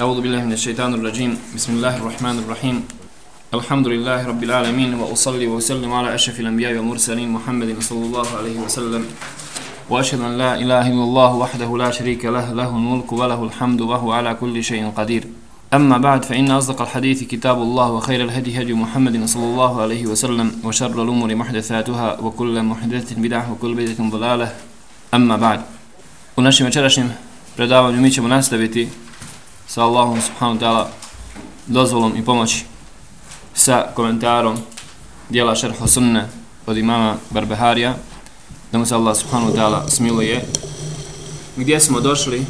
أعوذ بالله من الشيطان الرجيم. بسم الله الرحمن الرحيم. الحمد لله رب العالمين وأصلي وأسلم على أشرف الأنبياء والمرسلين محمد صلى الله عليه وسلم. وأشهد أن لا إله إلا الله وحده لا شريك له له الملك وله الحمد وهو على كل شيء قدير. أما بعد فإن أصدق الحديث كتاب الله وخير الهدي هدي محمد صلى الله عليه وسلم وشر الأمور محدثاتها وكل محدثة بدعة وكل بدعة ضلالة. أما بعد U našem večerašnjem predavanju mi ćemo nastaviti sa Allahom subhanahu ta'ala dozvolom i pomoći sa komentarom dijela šerho sunne od imama Barbeharija da mu se Allah subhanahu ta'ala smiluje gdje smo došli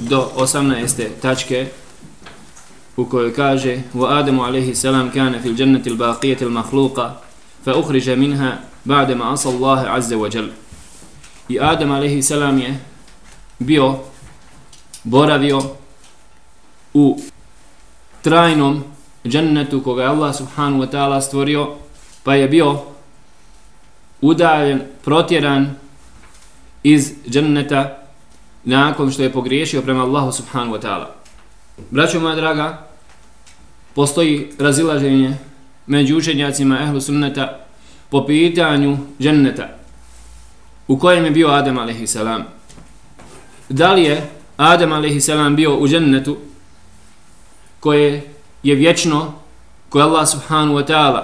do 18. tačke u kojoj kaže wa Adamu alaihi salam kane fil dženneti il baqijeti il mahluqa fa uhriže minha ba'de ma asa Allahe azze wa jal i Adam alaihi salam je bio boravio u trajnom džennetu koga je Allah subhanahu wa ta'ala stvorio pa je bio udaljen, protjeran iz dženneta nakon što je pogriješio prema Allahu subhanahu wa ta'ala. Braćo moja draga, postoji razilaženje među učenjacima ehlu sunneta po pitanju dženneta u kojem je bio Adem alaihi salam. Da li je Adem alaihi salam bio u džennetu koje je vječno, koje Allah subhanahu wa ta'ala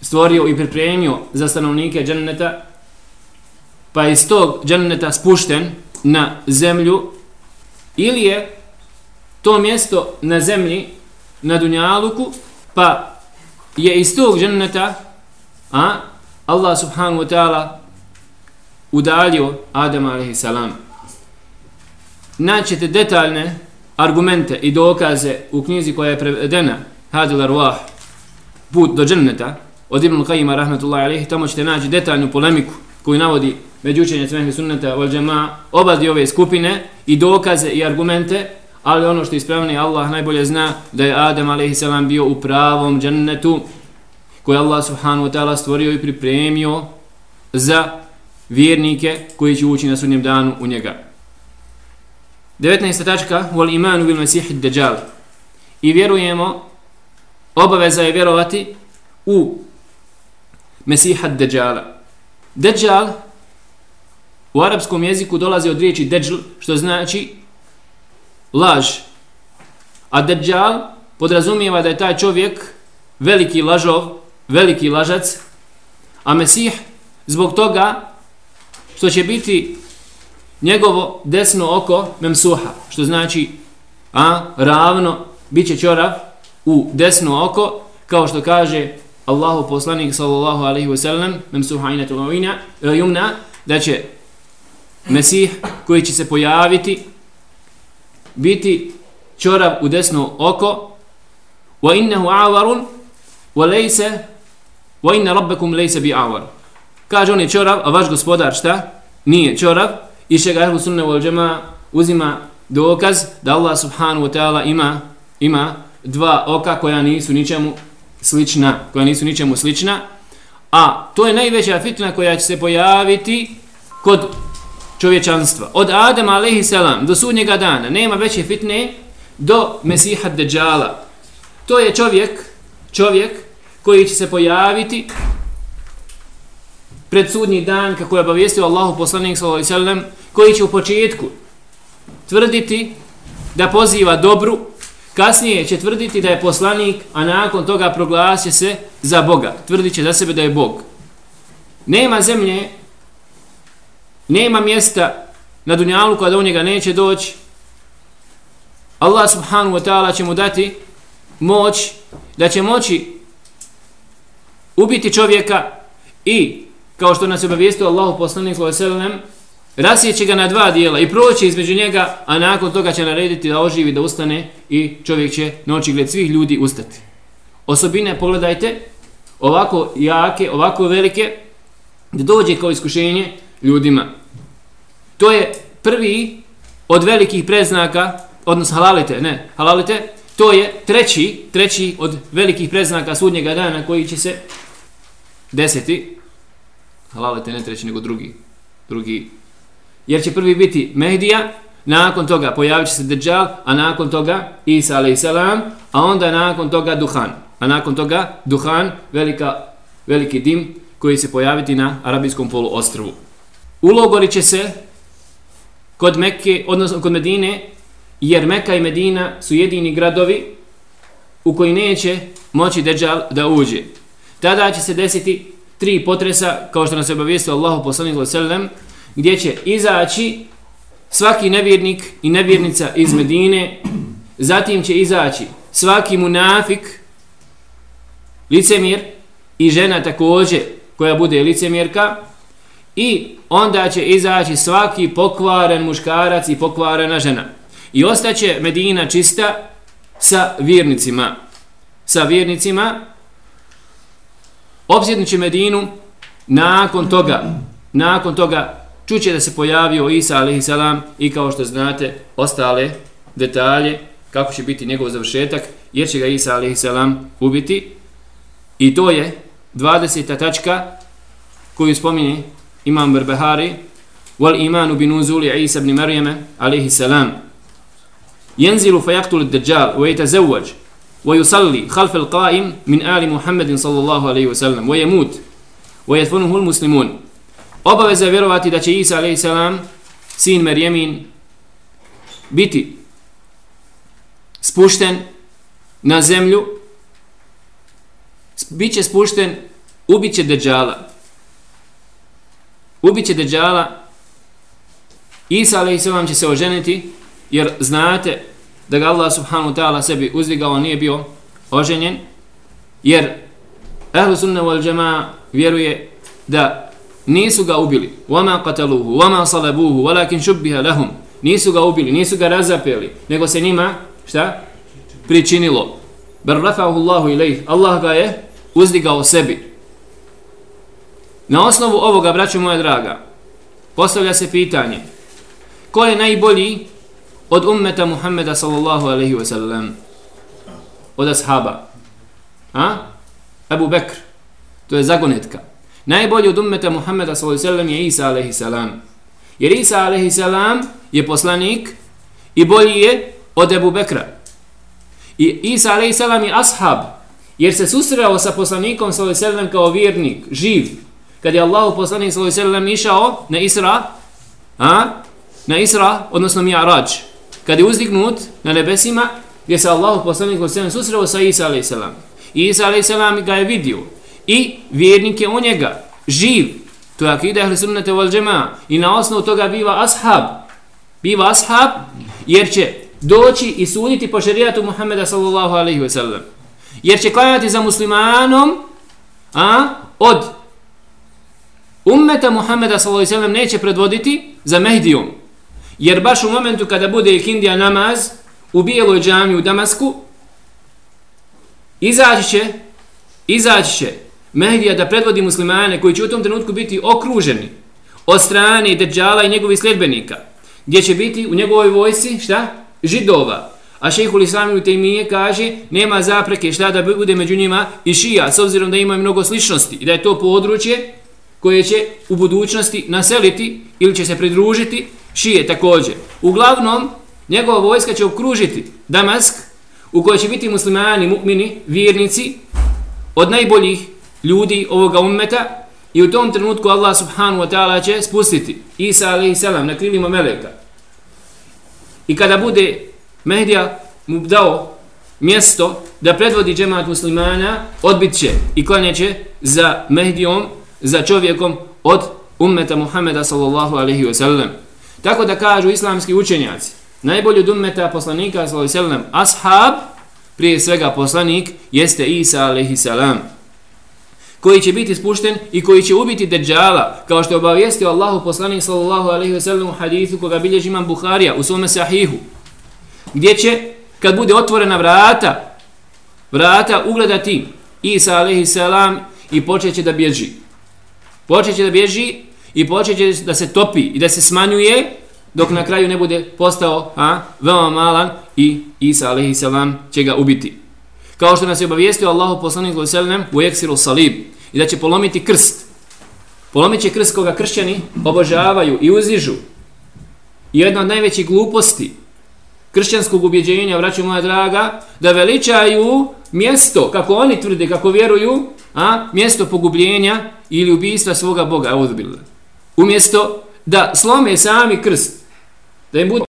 stvorio i pripremio za stanovnike dženneta, pa je iz tog dženneta spušten na zemlju, ili je to mjesto na zemlji, na Dunjaluku, pa je iz tog dženneta a, Allah subhanahu wa ta'ala udalio Adam alaihi salam. Naćete detaljne argumente i dokaze u knjizi koja je prevedena Hadil Arwah put do dženneta od Ibn Qajima rahmetullahi alihi, tamo ćete naći detaljnu polemiku koju navodi među učenje cmehli sunneta wal džema obadi ove skupine i dokaze i argumente ali ono što ispravni Allah najbolje zna da je Adam alaihi salam bio u pravom džennetu koji Allah subhanahu wa ta'ala stvorio i pripremio za vjernike koji će ući na sudnjem danu u njega. 19. tačka wal imanu bil mesih dajjal. I vjerujemo obaveza je vjerovati u Mesiha Dejjala. Dejjal u arapskom jeziku dolazi od riječi Dejjal, što znači laž. A Dejjal podrazumijeva da je taj čovjek veliki lažov, veliki lažac, a Mesih zbog toga što će biti njegovo desno oko memsuha, što znači a, ravno, bit će čorav u desno oko, kao što kaže Allahu poslanik sallallahu alaihi wa sallam, memsuha ina tulovina, jumna, e, da će Mesih koji će se pojaviti biti čorav u desno oko. Wa innahu awarun wa laysa wa inna rabbakum laysa bi awar kaže on je čorav a vaš gospodar šta? Nije čorav i šega ehlu sunne vol džema uzima dokaz da Allah subhanahu wa ta'ala ima ima dva oka koja nisu ničemu slična koja nisu ničemu slična a to je najveća fitna koja će se pojaviti kod čovječanstva. Od Adama alaihi selam do sudnjega dana nema veće fitne do Mesiha Dejjala. To je čovjek, čovjek koji će se pojaviti pred sudnji dan kako je obavijestio Allahu poslanik sallallahu alejhi ve sellem koji će u početku tvrditi da poziva dobru kasnije će tvrditi da je poslanik a nakon toga proglasje se za Boga. Tvrdit će za sebe da je Bog. Nema zemlje nema mjesta na dunjalu kada do njega neće doći. Allah subhanahu wa ta'ala će mu dati moć da će moći ubiti čovjeka i kao što nas je obavijestio Allahu poslanik sallallahu rasjeće ga na dva dijela i proći između njega, a nakon toga će narediti da oživi, da ustane i čovjek će noći gled svih ljudi ustati. Osobine, pogledajte, ovako jake, ovako velike, da dođe kao iskušenje ljudima. To je prvi od velikih preznaka, odnosno halalite, ne, halalite, to je treći, treći od velikih preznaka sudnjega dana koji će se deseti, halalite ne treći nego drugi, drugi, jer će prvi biti Mehdija, nakon toga pojavit će se Dejjal, a nakon toga Isa a.s. a onda nakon toga Duhan. A nakon toga Duhan, velika, veliki dim koji se pojaviti na arabijskom poluostrvu. Ulogori će se kod Mekke, odnosno kod Medine, jer Mekka i Medina su jedini gradovi u koji neće moći Dejjal da uđe. Tada će se desiti tri potresa, kao što nas je obavijestio Allahu poslanik sallam, gdje će izaći svaki nevjernik i nevjernica iz Medine, zatim će izaći svaki munafik, licemjer i žena također koja bude licemjerka i onda će izaći svaki pokvaren muškarac i pokvarena žena. I ostaće Medina čista sa vjernicima. Sa vjernicima obzirniće Medinu, nakon toga, nakon toga, čuće da se pojavio Isa a.s. i kao što znate, ostale detalje, kako će biti njegov završetak, jer će ga Isa a.s. ubiti. I to je 20. tačka koju spominje Imam Berbehari, wal imanu bin uzuli Isa ibn Marijeme a.s. Jenzilu yanzilu jaktul dajjal wa zauvađ, ويصلي خلف القائم من آل محمد صلى الله عليه وسلم ويموت ويدفنه المسلمون obaveza je vjerovati da će Isa a.s. sin Merjemin biti spušten na zemlju bit će spušten ubit će Dejjala ubit će Dejjala Isa a.s. će se oženiti jer znate da ga Allah subhanahu ta'ala sebi uzdigao nije bio oženjen jer Ehlu sunna wal jama'a vjeruje da nisu ga ubili. Wama qataluhu wama salabuhu walakin shubbiha lahum. Nisu ga ubili nisu ga razapeli nego se njima šta? Pričinilo. Bar rafahu Allahu ilaih. Allah ga je uzdigao sebi. Na osnovu ovoga braćo moja draga postavlja se pitanje ko je najbolji od ummeta Muhammeda sallallahu alaihi wa sallam. Od ashaba. A? Abu Bekr. To je zagonetka. Najbolji od ummeta Muhammeda sallallahu alaihi wa sallam je Isa alaihi salam. Jer Isa alaihi salam je poslanik i bolji je od Abu Bekra. I Isa alaihi salam je ashab. Jer se susreo sa poslanikom sallallahu alaihi wa sallam kao vjernik, živ. Kad je Allah poslanik sallallahu alaihi wa sallam išao na Isra a? na Isra, odnosno Mi'raj kad je uzdignut na nebesima gdje se Allah poslanik sallallahu susreo sa Isa a.s. Isa a.s. ga je vidio i vjernik je u njega živ to je akida ahli sunnete vol džema i na osnovu toga biva ashab biva ashab jer će doći i suditi po šerijatu Muhammeda sallallahu alaihi wasallam jer će klanjati za muslimanom a od ummeta Muhammeda sallallahu alaihi wasallam neće predvoditi za Mehdijom Jer baš u momentu kada bude ikindija namaz u bijeloj džami u Damasku, izaći će, izaći će Mehdija da predvodi muslimane koji će u tom trenutku biti okruženi od strane Deđala i njegovih sljedbenika, gdje će biti u njegovoj vojsi, šta? Židova. A šeho Islamu u Tejmije kaže, nema zapreke šta da bude među njima i šija, s obzirom da ima mnogo sličnosti i da je to područje koje će u budućnosti naseliti ili će se pridružiti šije također. Uglavnom, njegova vojska će okružiti Damask, u kojoj će biti muslimani, mu'mini, vjernici, od najboljih ljudi ovoga ummeta, i u tom trenutku Allah subhanahu wa ta'ala će spustiti Isa alaihi salam na krilima meleka. I kada bude Mehdija mu dao mjesto da predvodi džemat muslimana, odbit će i klanjeće za Mehdijom, za čovjekom od ummeta Muhammeda sallallahu alaihi wa sallam. Tako da kažu islamski učenjaci, najbolji od ummeta poslanika sallam, ashab, prije svega poslanik, jeste Isa alaihi salam koji će biti spušten i koji će ubiti Dejjala, kao što je obavijestio Allahu poslanik sallallahu alaihi ve sellem u hadithu koga bilježi imam Buharija u svome sahihu, gdje će, kad bude otvorena vrata, vrata ugledati Isa alaihi salam i počeće da bježi. Počeće da bježi i počeće da se topi i da se smanjuje dok na kraju ne bude postao a, veoma malan i Isa alaihi salam će ga ubiti. Kao što nas je obavijestio Allahu poslanik sallallahu u eksiru salib i da će polomiti krst. Polomit će krst koga kršćani obožavaju i uzižu. jedna od najvećih gluposti kršćanskog ubjeđenja, vraću moja draga, da veličaju mjesto, kako oni tvrde, kako vjeruju, a mjesto pogubljenja ili ubijstva svoga Boga, uzbilda. Umjesto da slome sami krst, da im bude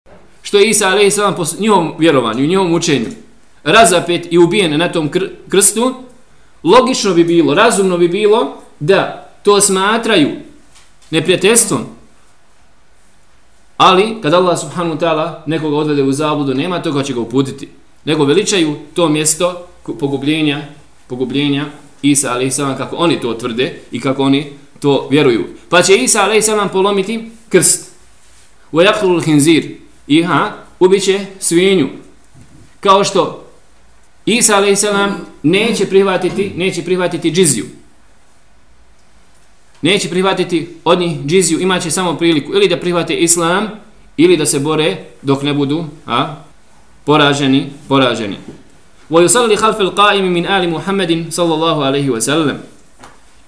što je Isa a.s. po njihovom vjerovanju, njihovom učenju, razapet i ubijen na tom kr krstu, logično bi bilo, razumno bi bilo da to smatraju neprijateljstvom. Ali, kad Allah subhanahu wa ta'ala nekoga odvede u zabludu, nema toga će ga uputiti. Nego veličaju to mjesto pogubljenja, pogubljenja Isa a.s. kako oni to tvrde i kako oni to vjeruju. Pa će Isa a.s. polomiti krst. U yaklul hinzir. I ha, ubiće svinju. Kao što Isa a.s. neće prihvatiti, neće prihvatiti džiziju. Neće prihvatiti od njih džiziju, imaće samo priliku ili da prihvate islam, ili da se bore dok ne budu a, poraženi, poraženi. Wa yusalli khalf al-qa'im min ali Muhammedin sallallahu alayhi wa sallam.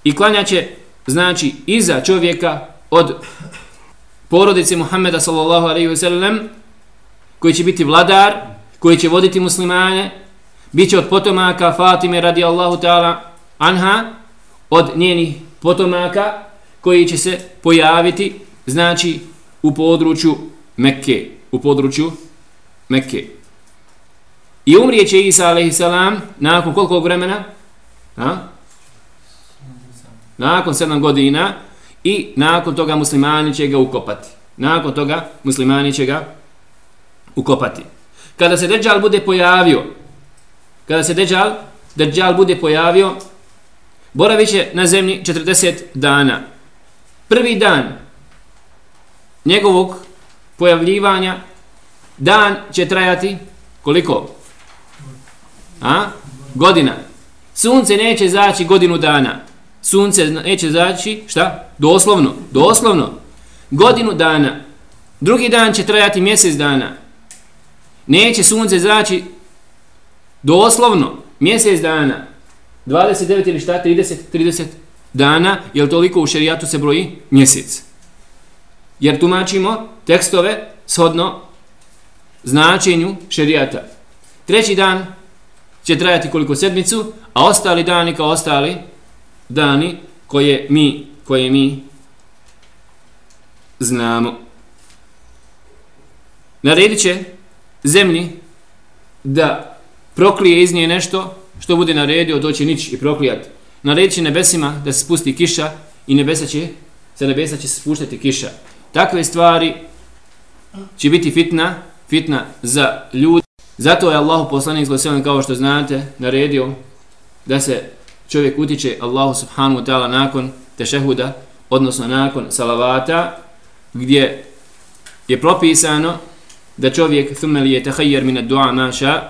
I klanjaće znači iza čovjeka od porodice Muhammeda sallallahu alayhi ve sellem koji će biti vladar, koji će voditi muslimane, bit će od potomaka Fatime radijallahu ta'ala anha, od njenih potomaka koji će se pojaviti, znači u području Mekke, u području Mekke. I umrijeće Isa a.s. nakon koliko vremena? Ha? Nakon sedam godina i nakon toga muslimani će ga ukopati. Nakon toga muslimani će ga ukopati. Kada se Dejjal bude pojavio, kada se Dejjal, Dejjal bude pojavio, boravit će na zemlji 40 dana. Prvi dan njegovog pojavljivanja, dan će trajati koliko? A? Godina. Sunce neće zaći godinu dana. Sunce neće zaći, šta? Doslovno, doslovno. Godinu dana. Drugi dan će trajati mjesec dana. Neće sunce zaći doslovno mjesec dana. 29 ili šta? 30, 30 dana. Jer toliko u šerijatu se broji mjesec. Jer tumačimo tekstove shodno značenju šerijata. Treći dan će trajati koliko sedmicu, a ostali dani kao ostali dani koje mi, koje mi znamo. Naredit će zemlji da proklije iz nje nešto što bude naredio, doće nić i proklijat. Naredit će nebesima da se spusti kiša i nebesa će, sa nebesa će se spuštati kiša. Takve stvari će biti fitna, fitna za ljudi. Zato je Allah poslanik e e kao što znate naredio da se čovjek utiče Allahu subhanahu wa ta'ala nakon tešehuda, odnosno nakon salavata, gdje je propisano da čovjek thumme li je min ad-du'a ma sha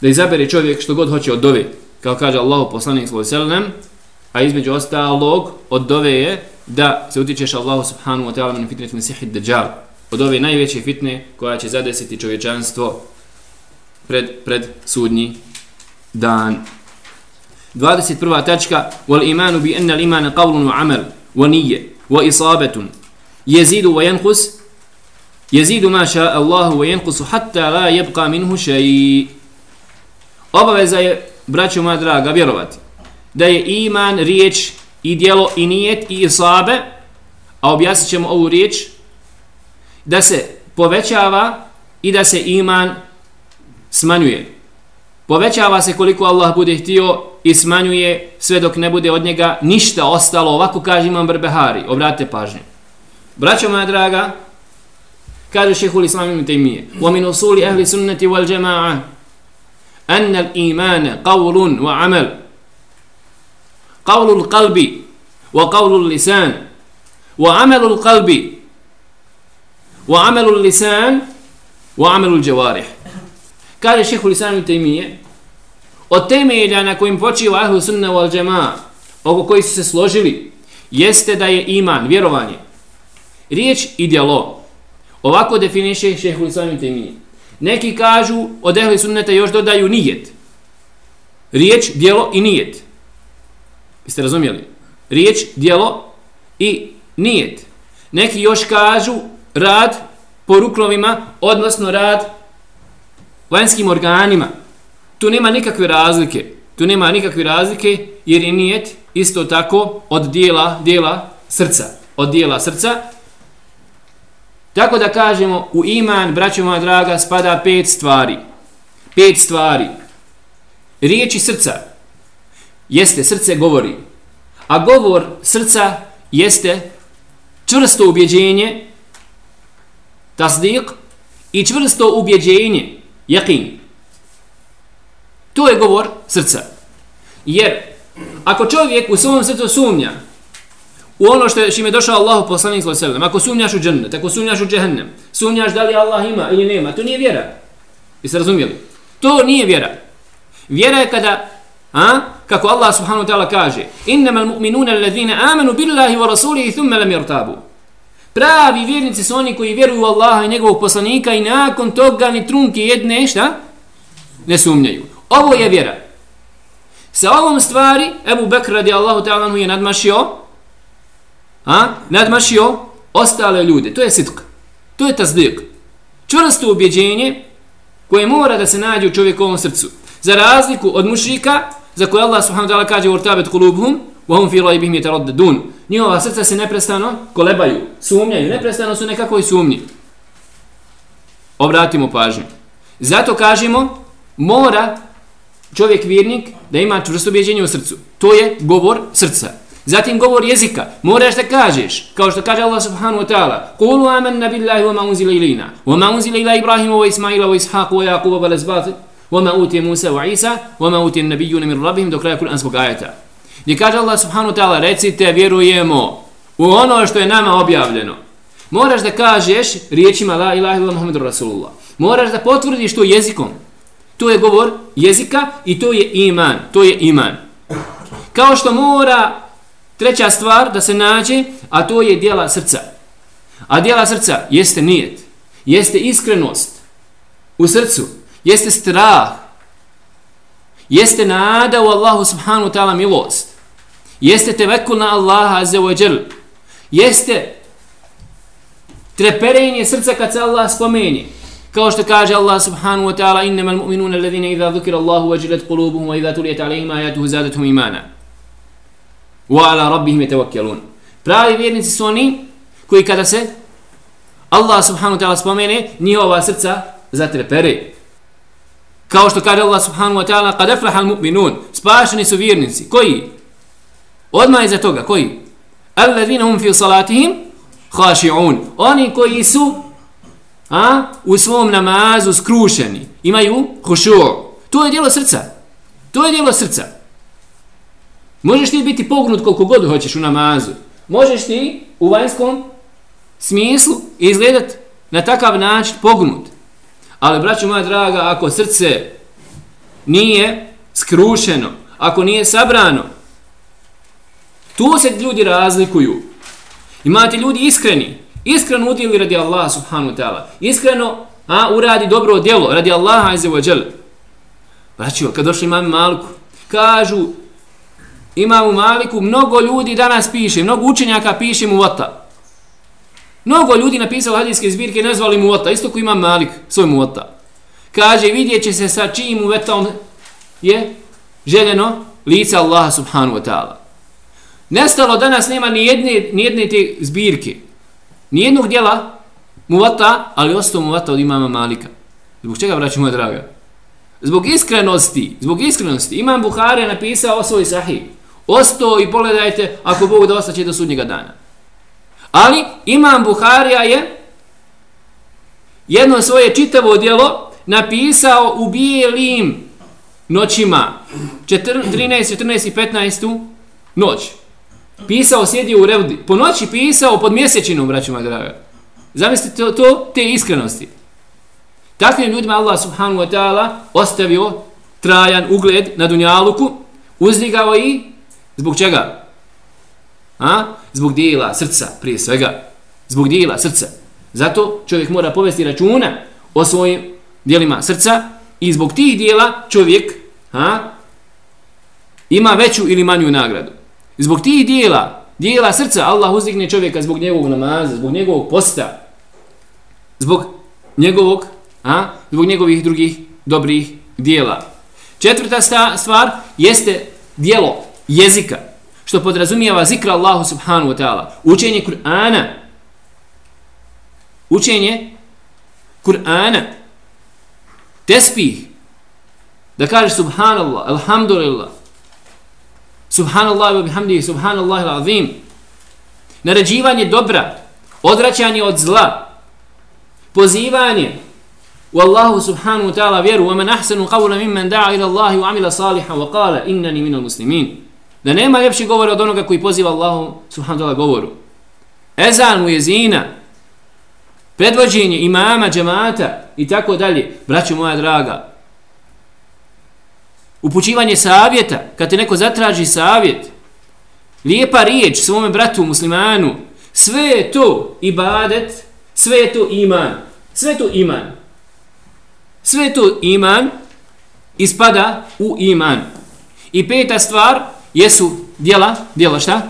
da izabere čovjek što god hoće od dove, kao kaže Allahu poslanik sallallahu a između ostalog od dove je da se utičeš Allahu subhanahu wa ta'ala min fitnati mesihid dajjal od ove najveće fitne koja će zadesiti čovječanstvo pred, pred sudnji dan. 21. tačka wal imanu bi anna al-iman qawlun wa amal wa niyya wa isabatun yazidu wa yanqus yazidu ma sha Allah wa yanqus hatta la yabqa minhu shay. Obaveza je braćo moja draga vjerovati da je iman riječ i djelo i nijet i isabe a objasnit ćemo ovu riječ da se povećava i da se iman smanjuje. Povećava se koliko Allah bude htio i smanjuje sve dok ne bude od njega ništa ostalo. Ovako kaže imam Brbehari. Obratite pažnje. Braćo moja draga, kaže šehul islam ibn Taymiye, وَمِنُ أُصُولِ أَهْلِ سُنَّةِ وَالْجَمَاعَ أَنَّ الْإِيمَانَ قَوْلٌ وَعَمَلٌ قَوْلُ الْقَلْبِ وَقَوْلُ اللِّسَانِ wa amalu lisan wa amalu jawarih kaže šehu lisan temije od temelja na kojim počiva ahlu sunna wal jamaa oko koji su se složili jeste da je iman vjerovanje. Riječ i djelo. Ovako definiše šehu lisan temije. Neki kažu od ehli sunneta još dodaju nijet. Riječ djelo i nijet. Jeste razumjeli riječ djelo i nijet. Neki još kažu rad po ruklovima, odnosno rad vanjskim organima. Tu nema nikakve razlike. Tu nema nikakve razlike jer je nijet isto tako od dijela, dijela srca. Od dijela srca. Tako da kažemo u iman, braćo moja draga, spada pet stvari. Pet stvari. Riječi srca. Jeste, srce govori. A govor srca jeste čvrsto ubjeđenje, tasdik, i čvrsto ubjeđenje, jakin. To je govor srca. Jer, ako čovjek u svom srcu sumnja u ono što je čime došao Allahu poslanik sallallahu alejhi ve sellem, ako sumnjaš u džennet, ako sumnjaš u džehennem, sumnjaš da li Allah ima ili nema, to nije vjera. Jeste razumjeli? To nije vjera. Vjera je kada a, kako Allah subhanahu wa ta'ala kaže innamal mu'minuna alladhina amanu billahi wa rasulihi thumma lam yartabu pravi vjernici su oni koji vjeruju u Allaha i njegovog poslanika i nakon toga ni trunke jedne šta ne sumnjaju ovo je vjera. Sa ovom stvari Ebu Bekr radi Allahu ta'ala je nadmašio a, nadmašio ostale ljude. To je sitk to je tazdik čvrsto ubjeđenje koje mora da se nađe u čovjekovom srcu. Za razliku od mušrika za koje Allah subhanahu wa ta'ala kaže urtabet kulubhum wa hum fi raybihim yataraddadun. Njihova srca se neprestano kolebaju sumnjaju. Neprestano su nekakvoj sumnji. Obratimo pažnju. Zato kažemo mora čovjek vjernik da ima čvrsto objeđenje u srcu. To je govor srca. Zatim govor jezika. Moraš da kažeš, kao što kaže Allah subhanahu wa ta'ala, قولu aman nabillahi wa ma'unzila ilina, wa ma'unzila ila Ibrahima, wa Ismaila, wa Ishaqa, wa Jakuba, wa Lazbati, wa ma'utije Musa, wa Isa, wa ma'utije nabijuna mir rabihim, do kraja kuranskog ajata. Gdje kaže Allah subhanahu wa ta'ala, recite, vjerujemo u ono što je nama objavljeno. Moraš da kažeš riječima la ilaha illa Muhammadur Rasulullah. Moraš da potvrdiš to jezikom. To je govor jezika i to je iman. To je iman. Kao što mora treća stvar da se nađe, a to je dijela srca. A dijela srca jeste nijet. Jeste iskrenost u srcu jeste strah, jeste nada u Allahu subhanu ta'ala milost, jeste tevekul na Allaha azza wa džel, jeste treperenje srca kad se Allah spomeni, kao što kaže Allah subhanahu wa ta'ala innama al-mu'minuna alladhina idha dhukira Allahu wajilat qulubuhum wa idha tuliyat alayhim ayatuhu zadatuhum imana wa ala rabbihim yatawakkalun pravi vjernici su oni koji kada se Allah subhanahu wa ta'ala spomene njihova srca zatrepere Kao što kaže Allah subhanahu wa ta'ala, kad eflaha mu'minun, spašeni su vjernici. Koji? Odmah iza toga, koji? Alladhina hum fi salatihim khashi'un. Oni koji su a, u svom namazu skrušeni, imaju khushu'. To je dijelo srca. To je dijelo srca. Možeš ti biti pognut koliko god hoćeš u namazu. Možeš ti u vanjskom smislu izgledat na takav način pognut. Ali, braćo moja draga, ako srce nije skrušeno, ako nije sabrano, tu se ljudi razlikuju. Imate ljudi iskreni, iskreno udjeli radi Allaha subhanu ta'ala, iskreno a, uradi dobro djelo radi Allaha azze wa djel. Braćo, kad došli imam Maliku, kažu, imam Maliku, mnogo ljudi danas piše, mnogo učenjaka piše mu vata. Mnogo ljudi napisalo hadijske zbirke i nazvali mu vata, isto ko imam Malik, svoj mu vata. Kaže, vidjet će se sa čijim uvetom je željeno lice Allaha subhanu wa ta'ala. Nestalo danas nema ni jedne, ni jedne te zbirke, ni jednog dijela muvata, ali ostao muvata od imama Malika. Zbog čega, braću moja draga? Zbog iskrenosti, zbog iskrenosti. Imam Buhari je napisao o svoj sahih. Ostao i pogledajte, ako Bog da ostaće do sudnjega dana. Ali Imam Buharija je jedno svoje čitavo djelo napisao u bijelim noćima 13, 14 i 15 noć. Pisao, sjedio u revdi. Po noći pisao pod mjesečinom, braću moja draga. Zamislite to, to, te iskrenosti. Takvim ljudima Allah subhanahu wa ta'ala ostavio trajan ugled na dunjaluku, uzdigao i zbog čega? A? Zbog dijela srca, prije svega. Zbog dijela srca. Zato čovjek mora povesti računa o svojim dijelima srca i zbog tih dijela čovjek a, ima veću ili manju nagradu. Zbog tih dijela, dijela srca, Allah uzdigne čovjeka zbog njegovog namaza, zbog njegovog posta. zbog njegovog, a, zbog njegovih drugih dobrih dijela. Četvrta stvar jeste dijelo jezika, što podrazumijeva zikra Allahu subhanahu wa ta'ala. Učenje Kur'ana. Učenje Kur'ana. Tespih. Da kaže subhanallah, alhamdulillah. Subhanallah wa bihamdihi, subhanallah il azim. Naređivanje dobra, odvraćanje od zla, pozivanje u Allahu subhanahu wa ta'ala vjeru, وَمَنْ أَحْسَنُ قَوْلًا مِمَّنْ دَعَ إِلَى اللَّهِ وَعَمِلَ صَالِحًا وَقَالَ إِنَّنِي مِنَ الْمُسْلِمِينَ Da nema ljepši govora od onoga koji poziva Allahu subhanahu wa ta'ala govoru. Ezan mu je zina, predvođenje imama, džemata i tako dalje. Braćo moja draga, upućivanje savjeta, kad te neko zatraži savjet, lijepa riječ svome bratu muslimanu, sve je to ibadet, sve je to iman, sve je to iman. Sve je to iman, ispada u iman. I peta stvar, jesu djela, djela šta?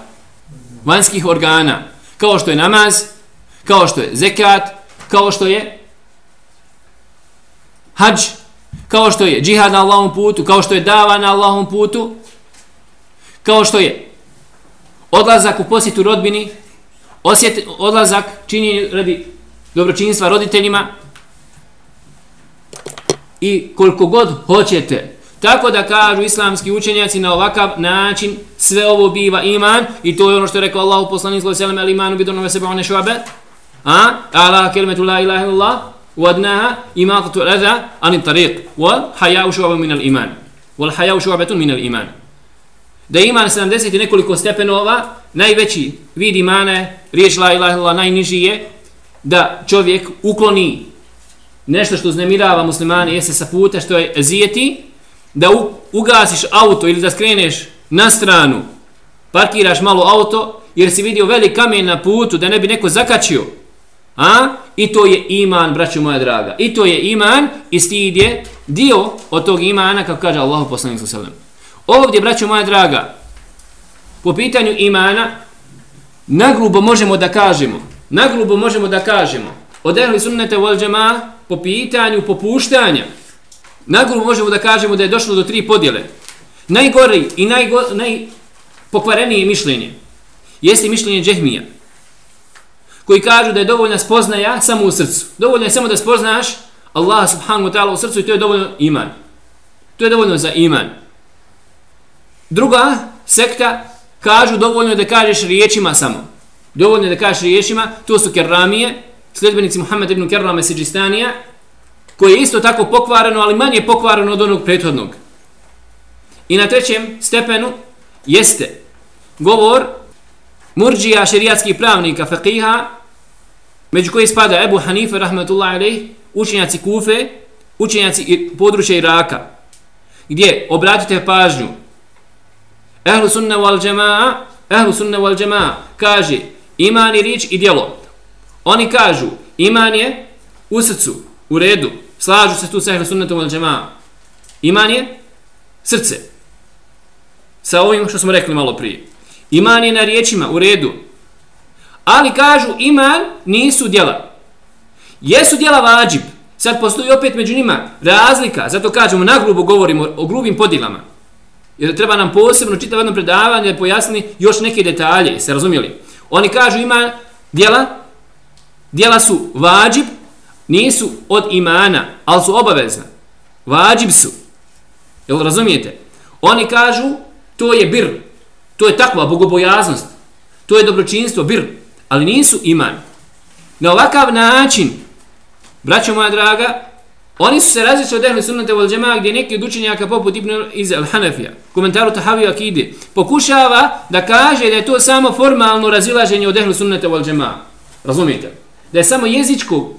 Vanjskih organa. Kao što je namaz, kao što je zekat, kao što je hađ, kao što je džihad na Allahom putu, kao što je dava na Allahom putu, kao što je odlazak u posjetu rodbini, osjet, odlazak čini radi dobročinstva roditeljima i koliko god hoćete. Tako da kažu islamski učenjaci na ovakav način sve ovo biva iman i to je ono što je rekao Allah u poslanih sallahu sallam al imanu bidonu ve sebe one šuabe a ala kelimetu la ilaha illallah wadnaha imatatu الأذى عن الطريق والحياء شعبة من الإيمان والحياء iman wal الإيمان šuabetun min iman da iman 70 i nekoliko stepenova najveći vid imana riječ la ilaha illa najniži je da čovjek ukloni nešto što uznemirava muslimani jeste sa puta što je zijeti da u, ugasiš auto ili da skreneš na stranu, parkiraš malo auto, jer si vidio velik kamen na putu da ne bi neko zakačio. A? I to je iman, braću moja draga. I to je iman i stid je dio od tog imana, kako kaže Allah poslanik sa selem. Ovdje, braću moja draga, po pitanju imana, nagrubo možemo da kažemo, nagrubo možemo da kažemo, od ehli sunnete vol džema, po pitanju popuštanja, Nagrubo možemo da kažemo da je došlo do tri podjele. Najgori i najgo, najpokvarenije mišljenje jeste mišljenje džehmija koji kažu da je dovoljna spoznaja samo u srcu. Dovoljno je samo da spoznaš Allah subhanahu wa ta'ala u srcu i to je dovoljno iman. To je dovoljno za iman. Druga sekta kažu dovoljno je da kažeš riječima samo. Dovoljno je da kažeš riječima, to su kerramije, sljedbenici Muhammed ibn Kerrama Seđistanija, koje je isto tako pokvareno, ali manje pokvareno od onog prethodnog. I na trećem stepenu jeste govor murđija šerijatskih pravnika faqiha, među koji spada Ebu Hanife, rahmetullahi alaih, učenjaci Kufe, učenjaci područja Iraka, gdje, obratite pažnju, Ehlu sunna wal džema'a, Ehlu sunna wal džema'a, kaže, iman je rič i djelo. Oni kažu, iman je u srcu, u redu, slažu se tu sa ehlu sunnetom wal džema. Iman je srce. Sa ovim što smo rekli malo prije. Iman je na riječima, u redu. Ali kažu, iman nisu djela. Jesu djela vađib. Sad postoji opet među njima razlika. Zato kažemo, nagrubo govorimo o grubim podilama. Jer treba nam posebno čitav jedno predavanje da pojasni još neke detalje. Se razumijeli? Oni kažu, ima djela. Djela su vađib, nisu od imana, ali su obavezna. Vađib su. Jel razumijete? Oni kažu, to je bir. To je takva bogobojaznost. To je dobročinstvo, bir. Ali nisu iman. Na ovakav način, braćo moja draga, oni su se različili od ehli sunnata vol džema gdje neki od učenjaka poput Ibn iz al-Hanafija, komentaru Tahavi Akide, pokušava da kaže da je to samo formalno razilaženje od ehli sunnata vol džema. Razumijete? Da je samo jezičko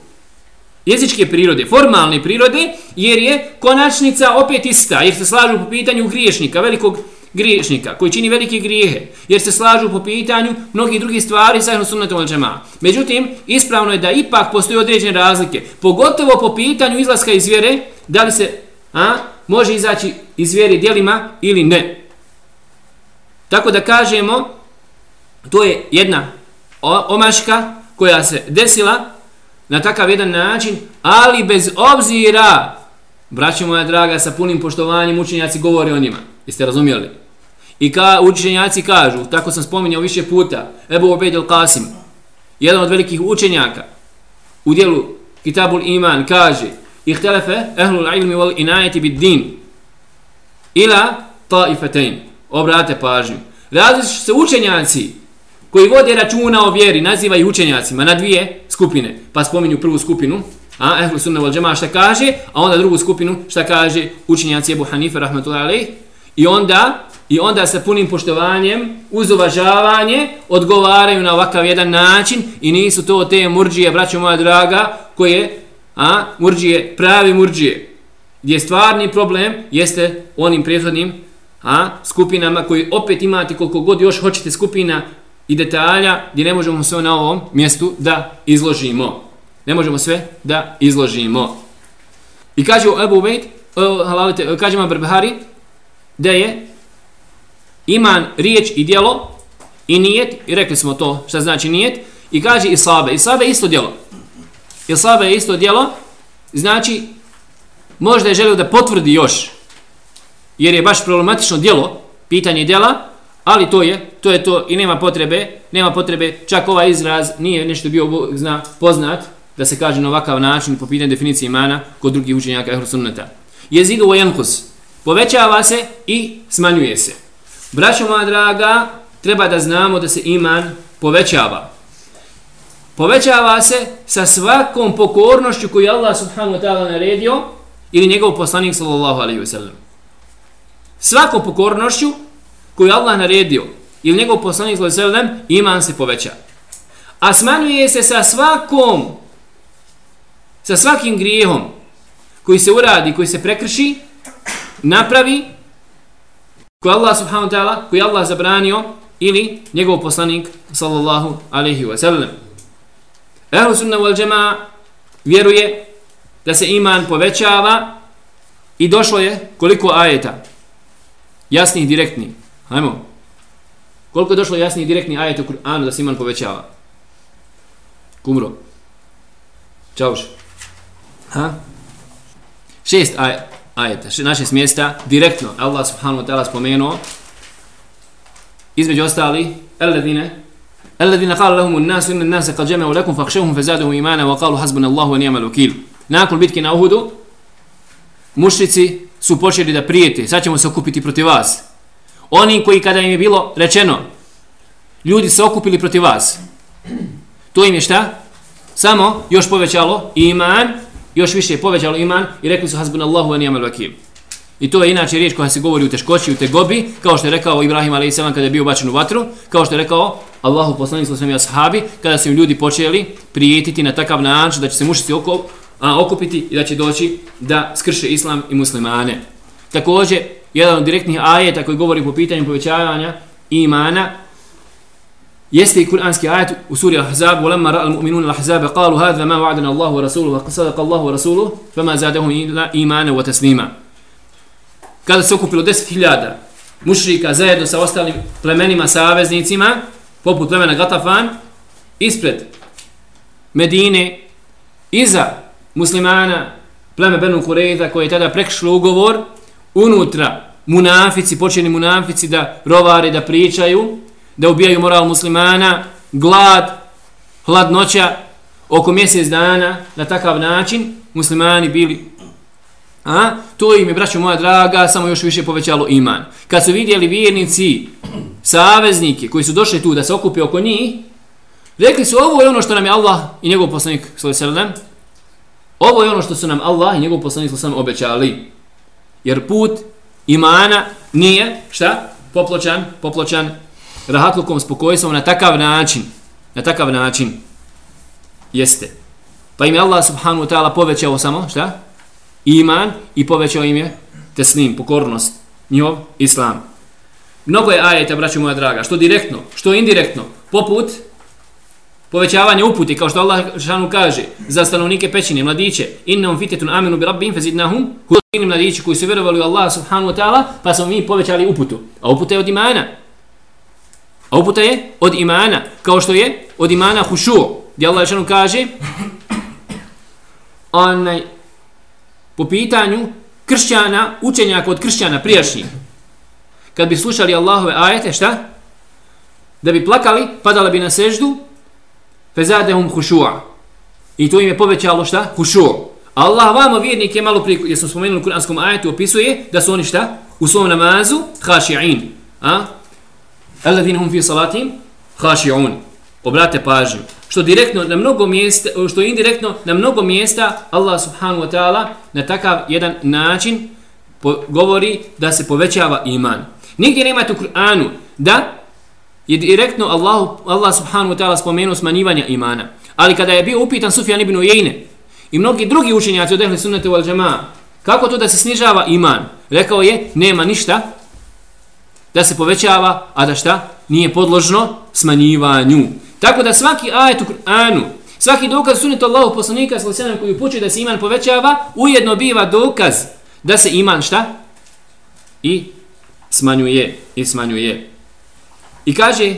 jezičke prirode, formalne prirode, jer je konačnica opet ista, jer se slažu po pitanju griješnika, velikog griješnika, koji čini velike grijehe, jer se slažu po pitanju mnogih drugih stvari sa sunnetom al Međutim, ispravno je da ipak postoji određene razlike, pogotovo po pitanju izlaska iz vjere, da li se a, može izaći iz vjere dijelima ili ne. Tako da kažemo, to je jedna omaška koja se desila na takav jedan način, ali bez obzira, braći moja draga, sa punim poštovanjem učenjaci govore o njima. Jeste razumijeli? I ka, učenjaci kažu, tako sam spominjao više puta, Ebu Obeid al-Qasim, jedan od velikih učenjaka, u dijelu Kitabul Iman, kaže, ihtelefe ehlul ilmi wal inajeti bid din, ila taifetein, obrate pažnju. Različit se učenjaci, koji vode računa o vjeri, nazivaju učenjacima na dvije skupine, pa spominju prvu skupinu, a ehlu sunna wal džema šta kaže, a onda drugu skupinu šta kaže učenjaci Ebu Hanife, rahmatullahi alaih, i onda i onda sa punim poštovanjem, uz uvažavanje, odgovaraju na ovakav jedan način i nisu to te murđije, braćo moja draga, koje, a, murđije, pravi murđije, gdje stvarni problem jeste onim prethodnim a, skupinama koji opet imate koliko god još hoćete skupina i detalja gdje ne možemo sve na ovom mjestu da izložimo. Ne možemo sve da izložimo. I kaže Ebu Ubejd, e, e, kaže Mabar Bahari, da je iman, riječ i djelo i nijet, i rekli smo to šta znači nijet, i kaže isabe. Isabe je isto djelo. Isabe je isto djelo, znači možda je želio da potvrdi još, jer je baš problematično djelo, pitanje djela, ali to je, to je to i nema potrebe, nema potrebe, čak ovaj izraz nije nešto bio zna, poznat, da se kaže na ovakav način po pitanju definicije imana kod drugih učenjaka ehlu sunnata. Jezidu o jenkus, povećava se i smanjuje se. Braćo moja draga, treba da znamo da se iman povećava. Povećava se sa svakom pokornošću koju Allah subhanahu wa ta'ala naredio ili njegov poslanik sallallahu alaihi wa sallam. Svakom pokornošću koju Allah naredio ili njegov poslanik sallallahu alaihi wa sallam iman se poveća. A smanjuje se sa svakom sa svakim grijehom koji se uradi, koji se prekrši, napravi koji Allah subhanahu wa ta'ala, koji Allah zabranio ili njegov poslanik sallallahu alaihi wa sallam. Ehlu sunna wal džema vjeruje da se iman povećava i došlo je koliko ajeta jasnih direktnih. Hajmo. Koliko je došlo jasnih direktnih ajeta u Kur'anu da se iman povećava? Kumro. Čauš. Ha? Šest ajeta ajeta, naše smjesta direktno Allah subhanahu wa ta'ala spomenuo, između ostali, alladine, alladine kala lahum nasu, inna nasa kad jama'u lakum, fakšehum fezaduhum imana, wa kalu hasbunallahu wa nijamal wakeel. Nakon bitke na Uhudu, mušrici su počeli da prijete, sad ćemo se okupiti protiv vas. Oni koji kada im je bilo rečeno, ljudi se okupili protiv vas, to im je šta? Samo još povećalo iman, još više povećalo iman i rekli su hasbunallahu wa ni'mal wakeel. I to je inače riječ koja se govori u teškoći, u tegobi, kao što je rekao Ibrahim a.s. kada je bio bačen u vatru, kao što je rekao Allahu poslanik sallallahu alejhi ve ashabi kada su im ljudi počeli prijetiti na takav način da će se mušici oko, a, okupiti i da će doći da skrše islam i muslimane. Također, jedan od direktnih ajeta koji govori po pitanju povećavanja imana Jeste i kuranski ajet u suri Al-Ahzab وَلَمَّا رَأَ الْمُؤْمِنُونَ الْأَحْزَابَ قَالُوا هَذَا مَا وَعْدَنَا اللَّهُ وَرَسُولُهُ وَقَصَدَقَ اللَّهُ وَرَسُولُهُ فَمَا زَادَهُمْ إِيمَانًا وَتَسْلِيمًا Kada se okupilo 10.000 mušrika zajedno sa ostalim plemenima, saveznicima, poput plemena Gatafan, ispred Medine, iza muslimana, pleme Benu Kureyza, koji je tada prekšlo ugovor, unutra munafici, počeli munafici da rovare, da pričaju, da ubijaju moral muslimana, glad, hladnoća, oko mjesec dana, na takav način, muslimani bili, a, to im je, braćo moja draga, samo još više povećalo iman. Kad su vidjeli vjernici, saveznike, koji su došli tu da se okupe oko njih, rekli su, ovo je ono što nam je Allah i njegov poslanik, sallam, ovo je ono što su nam Allah i njegov poslanik, sallam, obećali. Jer put imana nije, šta? Popločan, popločan rahatlukom, spokojstvom na takav način, na takav način jeste. Pa im je Allah subhanahu wa ta'ala povećao samo, šta? Iman i povećao im je teslim, pokornost, njov islam. Mnogo je ajeta, braću moja draga, što direktno, što indirektno, poput povećavanje uputi, kao što Allah šanu kaže, za stanovnike pećine, mladiće, innam fitetun aminu bi rabbim, fezidnahum, hudini mladići koji su vjerovali u Allah subhanahu wa ta'ala, pa smo mi povećali uputu. A uputa je od imana. A uputa je od imana, kao što je od imana hušu, gdje Allah Žešanu kaže onaj, po pitanju kršćana, učenjaka od kršćana prijašnjih. Kad bi slušali Allahove ajete, šta? Da bi plakali, padala bi na seždu, fezadehum hušua. I to im je povećalo šta? Hušua. Allah vamo vjernike malo prije, jer smo spomenuli u kuranskom ajetu, opisuje da su oni šta? U svom namazu, haši'in. A? Alladine hum fi salatim, haši'un. Obrate pažnju. Što direktno na mnogo mjesta, što indirektno na mnogo mjesta Allah subhanahu wa ta'ala na takav jedan način govori da se povećava iman. Nigdje nemate u Kur'anu da je direktno Allah, Allah subhanahu wa ta'ala spomenuo smanjivanja imana. Ali kada je bio upitan Sufjan ibn Ujejne, i mnogi drugi učenjaci od ehli sunnete wal džema, kako to da se snižava iman? Rekao je, nema ništa da se povećava, a da šta? Nije podložno smanjivanju. Tako da svaki ajet u Kur'anu, svaki dokaz sunita Allahu poslanika sallallahu koji upućuje da se iman povećava, ujedno biva dokaz da se iman šta? I smanjuje, i smanjuje. I kaže,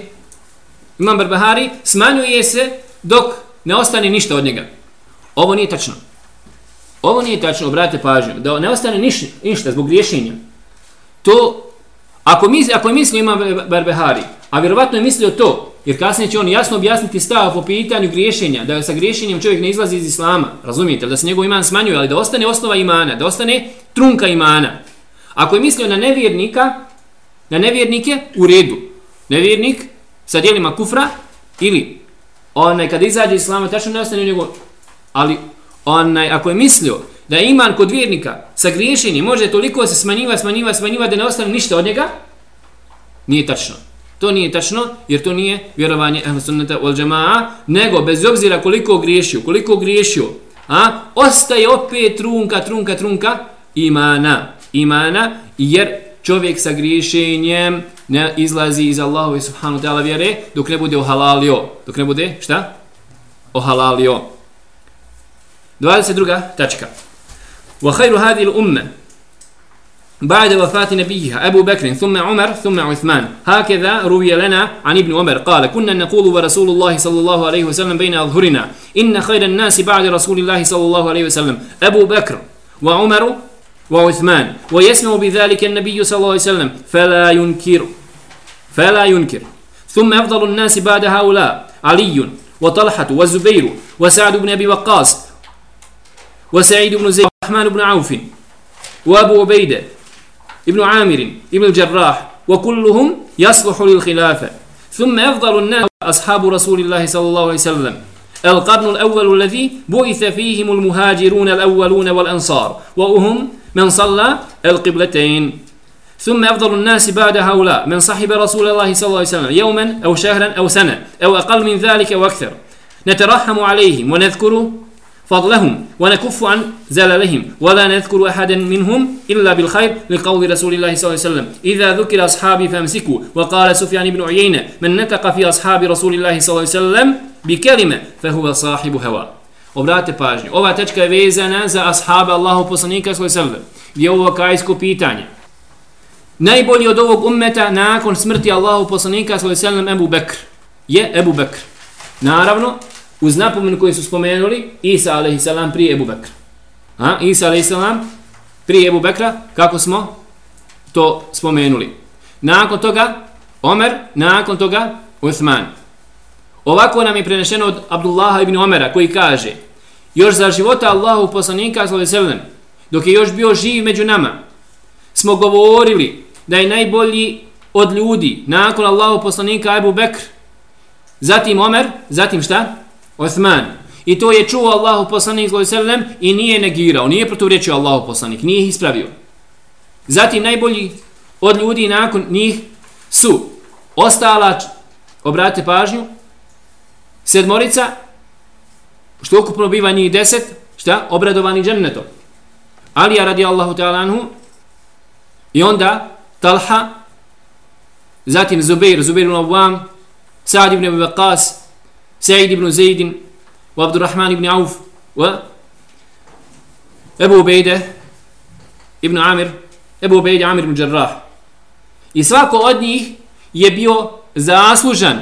Imam Barbahari, smanjuje se dok ne ostane ništa od njega. Ovo nije tačno. Ovo nije tačno, obratite pažnju. Da ne ostane niš, ništa zbog rješenja. To, ako, mis, ako je mislio ima Barbehari, a vjerovatno je mislio to, jer kasnije će on jasno objasniti stav po pitanju griješenja, da sa griješenjem čovjek ne izlazi iz islama, razumijete, da se njegov iman smanjuje, ali da ostane osnova imana, da ostane trunka imana. Ako je mislio na nevjernika, na nevjernike, u redu. Nevjernik sa dijelima kufra, ili onaj kada izađe iz islama, tačno ne ostane u njegov ali onaj, ako je mislio da je iman kod vjernika sa griješenjem može toliko se smanjiva, smanjiva, smanjiva da ne ostane ništa od njega, nije tačno. To nije tačno jer to nije vjerovanje ehlu sunnata wal džema'a, nego bez obzira koliko griješio, koliko griješio, a, ostaje opet trunka, trunka, trunka imana, imana, jer čovjek sa griješenjem ne izlazi iz Allahove subhanu ta'ala vjere dok ne bude ohalalio. Dok ne bude, šta? Ohalalio. 22. tačka. Khayru hadhihi al-umma بعد وفاة نبيها أبو بكر ثم عمر ثم عثمان. هكذا روي لنا عن ابن عمر. قال كنا نقول ورسول الله صلى الله عليه وسلم بين أظهرنا إن خير الناس بعد رسول الله صلى الله عليه وسلم أبو بكر وعمر وعثمان. ويسمع بذلك النبي صلى الله عليه وسلم فلا ينكر فلا ينكر. ثم أفضل الناس بعد هؤلاء علي وطلحة والزبير وسعد بن أبي وقاص وسعيد بن زيد الرحمن بن عوف وأبو عبيدة ابن عامر ابن الجراح وكلهم يصلح للخلافة. ثم افضل الناس أصحاب رسول الله صلى الله عليه وسلم. القرن الأول الذي بعث فيهم المهاجرون الأولون والأنصار وهم من صلى القبلتين. ثم افضل الناس بعد هؤلاء من صحب رسول الله صلى الله عليه وسلم يوما أو شهرا أو سنة أو أقل من ذلك وأكثر. نترحم عليهم ونذكر فضلهم ونكف عن زللهم ولا نذكر أحدا منهم إلا بالخير لقول رسول الله صلى الله عليه وسلم إذا ذكر أصحابي فامسكوا وقال سفيان بن عيينة من نتق في أصحاب رسول الله صلى الله عليه وسلم بكلمة فهو صاحب هوا Obrate pažnju, ova tečka je vezana za ashaba Allahu poslanika svoj sallam, gdje je ovo kajsko pitanje. Najbolji od ovog ummeta nakon smrti Allahu poslanika svoj sallam Ebu Bekr je Ebu Bekr. Naravno, uz napomenu koju su spomenuli Isa a.s. prije Ebu Bekra. A? Isa a.s. prije Ebu Bekra, kako smo to spomenuli. Nakon toga Omer, nakon toga Uthman. Ovako nam je prenešeno od Abdullaha ibn Omera koji kaže još za života Allahu poslanika s.a.v. dok je još bio živ među nama smo govorili da je najbolji od ljudi nakon Allahu poslanika Ebu Bekr zatim Omer, zatim šta? Osman. I to je čuo Allahu poslanik sallallahu i nije negirao, nije protuvrečio Allahu poslanik, nije ih ispravio. Zatim najbolji od ljudi nakon njih su ostala, obratite pažnju, sedmorica, što ukupno biva njih deset, šta? Obradovani džennetom. Alija radi Allahu ta'ala anhu, i onda Talha, zatim Zubair, Zubair ibn Awam, Sa'd ibn Abi Sa'id ibn Zaid wa Abdurrahman ibn Auf wa Ebu Ubejde ibn Amir Ebu Ubejde Amir ibn Jarrah. I svako od njih je bio zaslužan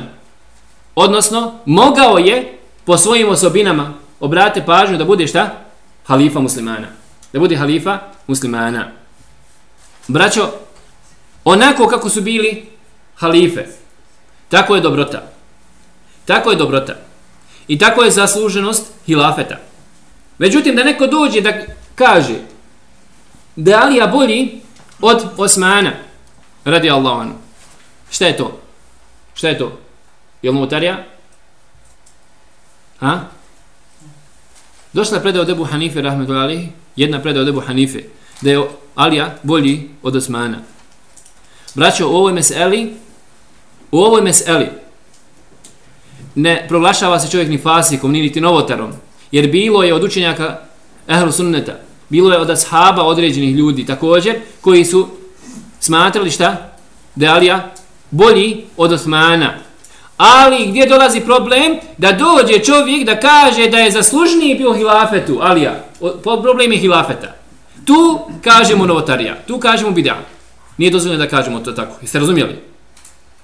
odnosno mogao je po svojim osobinama obrate pažnju da bude šta? halifa muslimana. Da bude halifa muslimana. Braćo onako kako su bili halife tako je dobrota. Tako je dobrota. I tako je zasluženost hilafeta. Međutim, da neko dođe da kaže da je Alija bolji od Osmana, radi Allahom. Šta je to? Šta je to? Je li novotarija? Ha? Došla predaja od Ebu Hanife, rahmetullahi, jedna predaja od Ebu Hanife, da je Alija bolji od Osmana. Braćo, u ovoj meseli, u ovoj meseli, ne proglašava se čovjek ni fasikom, ni niti novotarom, jer bilo je od učenjaka ehlu sunneta, bilo je od ashaba određenih ljudi također, koji su smatrali šta? Da bolji od Osmana. Ali gdje dolazi problem? Da dođe čovjek da kaže da je zaslužniji bio hilafetu, Alija. Problem je hilafeta. Tu kažemo novotarija, tu kažemo bidan. Nije dozvoljeno da kažemo to tako. Jeste razumjeli?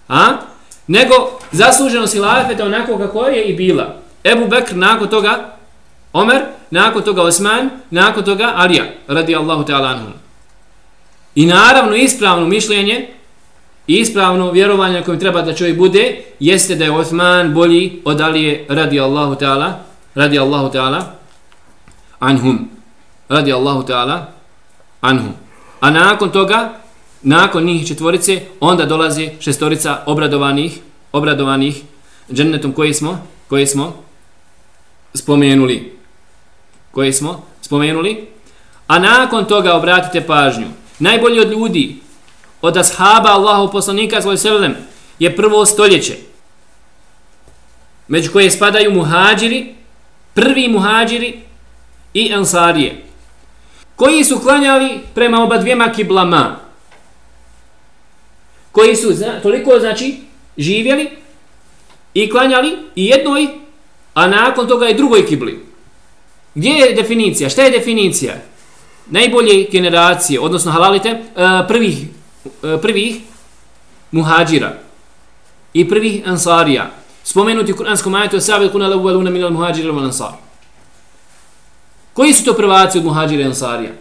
A? Nego zasluženo si hilafeta onako kako je i bila. Ebu Bekr nakon toga, Omer, nakon toga Osman, nakon toga Alija, radi Allahu ta'ala anhum. I naravno ispravno mišljenje i ispravno vjerovanje na kojem treba da čovjek bude jeste da je Osman bolji od Alije radi Allahu ta'ala radi Allahu ta'ala anhum radi Allahu ta'ala anhum a nakon toga nakon njih četvorice onda dolazi šestorica obradovanih obradovanih džennetom koji smo koji smo spomenuli. Koji smo spomenuli. A nakon toga obratite pažnju. Najbolji od ljudi od ashaba Allahu poslanika sallallahu je prvo stoljeće među koje spadaju muhađiri prvi muhađiri i ansarije koji su klanjali prema oba dvijema kiblama koji su toliko znači živjeli i klanjali i jednoj a nakon toga i drugoj kibli. Gdje je definicija? Šta je definicija? Najbolje generacije odnosno halalite e, prvih e, prvih muhađira i prvih ansarija. Spomenuti u kuranskom ajetu sabi kuna la uvaluna minal muhađira wal ansar koji su to prvaci od muhađira i ansarija?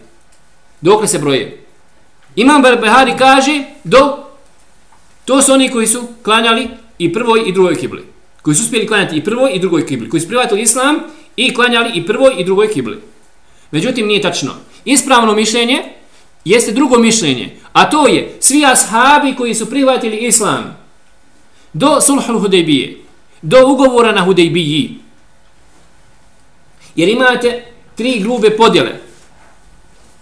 Dokle se broje? Imam Barbehari kaže do to su oni koji su klanjali i prvoj i drugoj kibli. Koji su uspjeli klanjati i prvoj i drugoj kibli. Koji su prihvatili islam i klanjali i prvoj i drugoj kibli. Međutim nije tačno. Ispravno mišljenje jeste drugo mišljenje, a to je svi ashabi koji su prihvatili islam do sulhul hudejbije, do ugovora na hudejbiji. Jer imate tri grube podjele.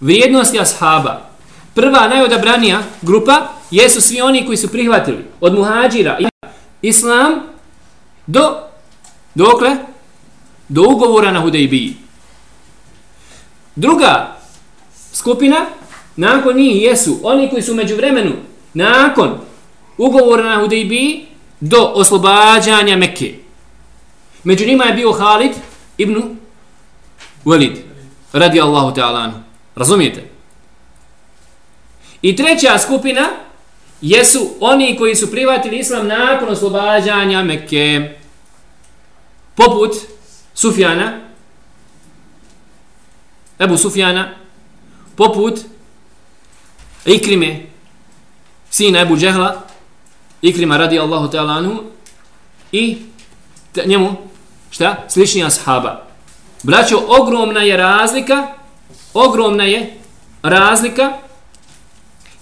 Vrijednosti ashaba. Prva, najodabranija grupa jesu svi oni koji su prihvatili od muhađira islam do dokle? Do ugovora na hudejbiji. Druga skupina nakon njih jesu oni koji su među vremenu nakon ugovora na Hudejbi do oslobađanja Mekke. Među njima je bio Halid ibn Walid radi Allahu ta'ala Razumijete? I treća skupina jesu oni koji su privatili islam nakon oslobađanja Mekke. Poput Sufjana, Ebu Sufjana, poput Ikrime, sina Ebu Džehla, Ikrima radi Allahu ta'ala anhu, i njemu, šta? Slični ashaba. Braćo, ogromna je razlika, ogromna je razlika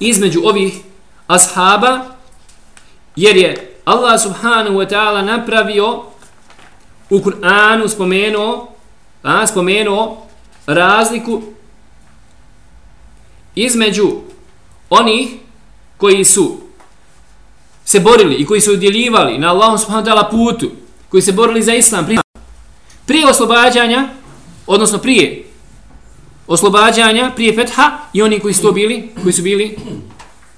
između ovih ashaba, jer je Allah subhanahu wa ta'ala napravio u Kur'anu spomenuo, a, spomenuo razliku između onih koji su se borili i koji su udjeljivali na Allahom subhanahu ta'ala putu, koji se borili za islam prije, prije oslobađanja, odnosno prije oslobađanja, prije fetha i oni koji su to bili, koji su bili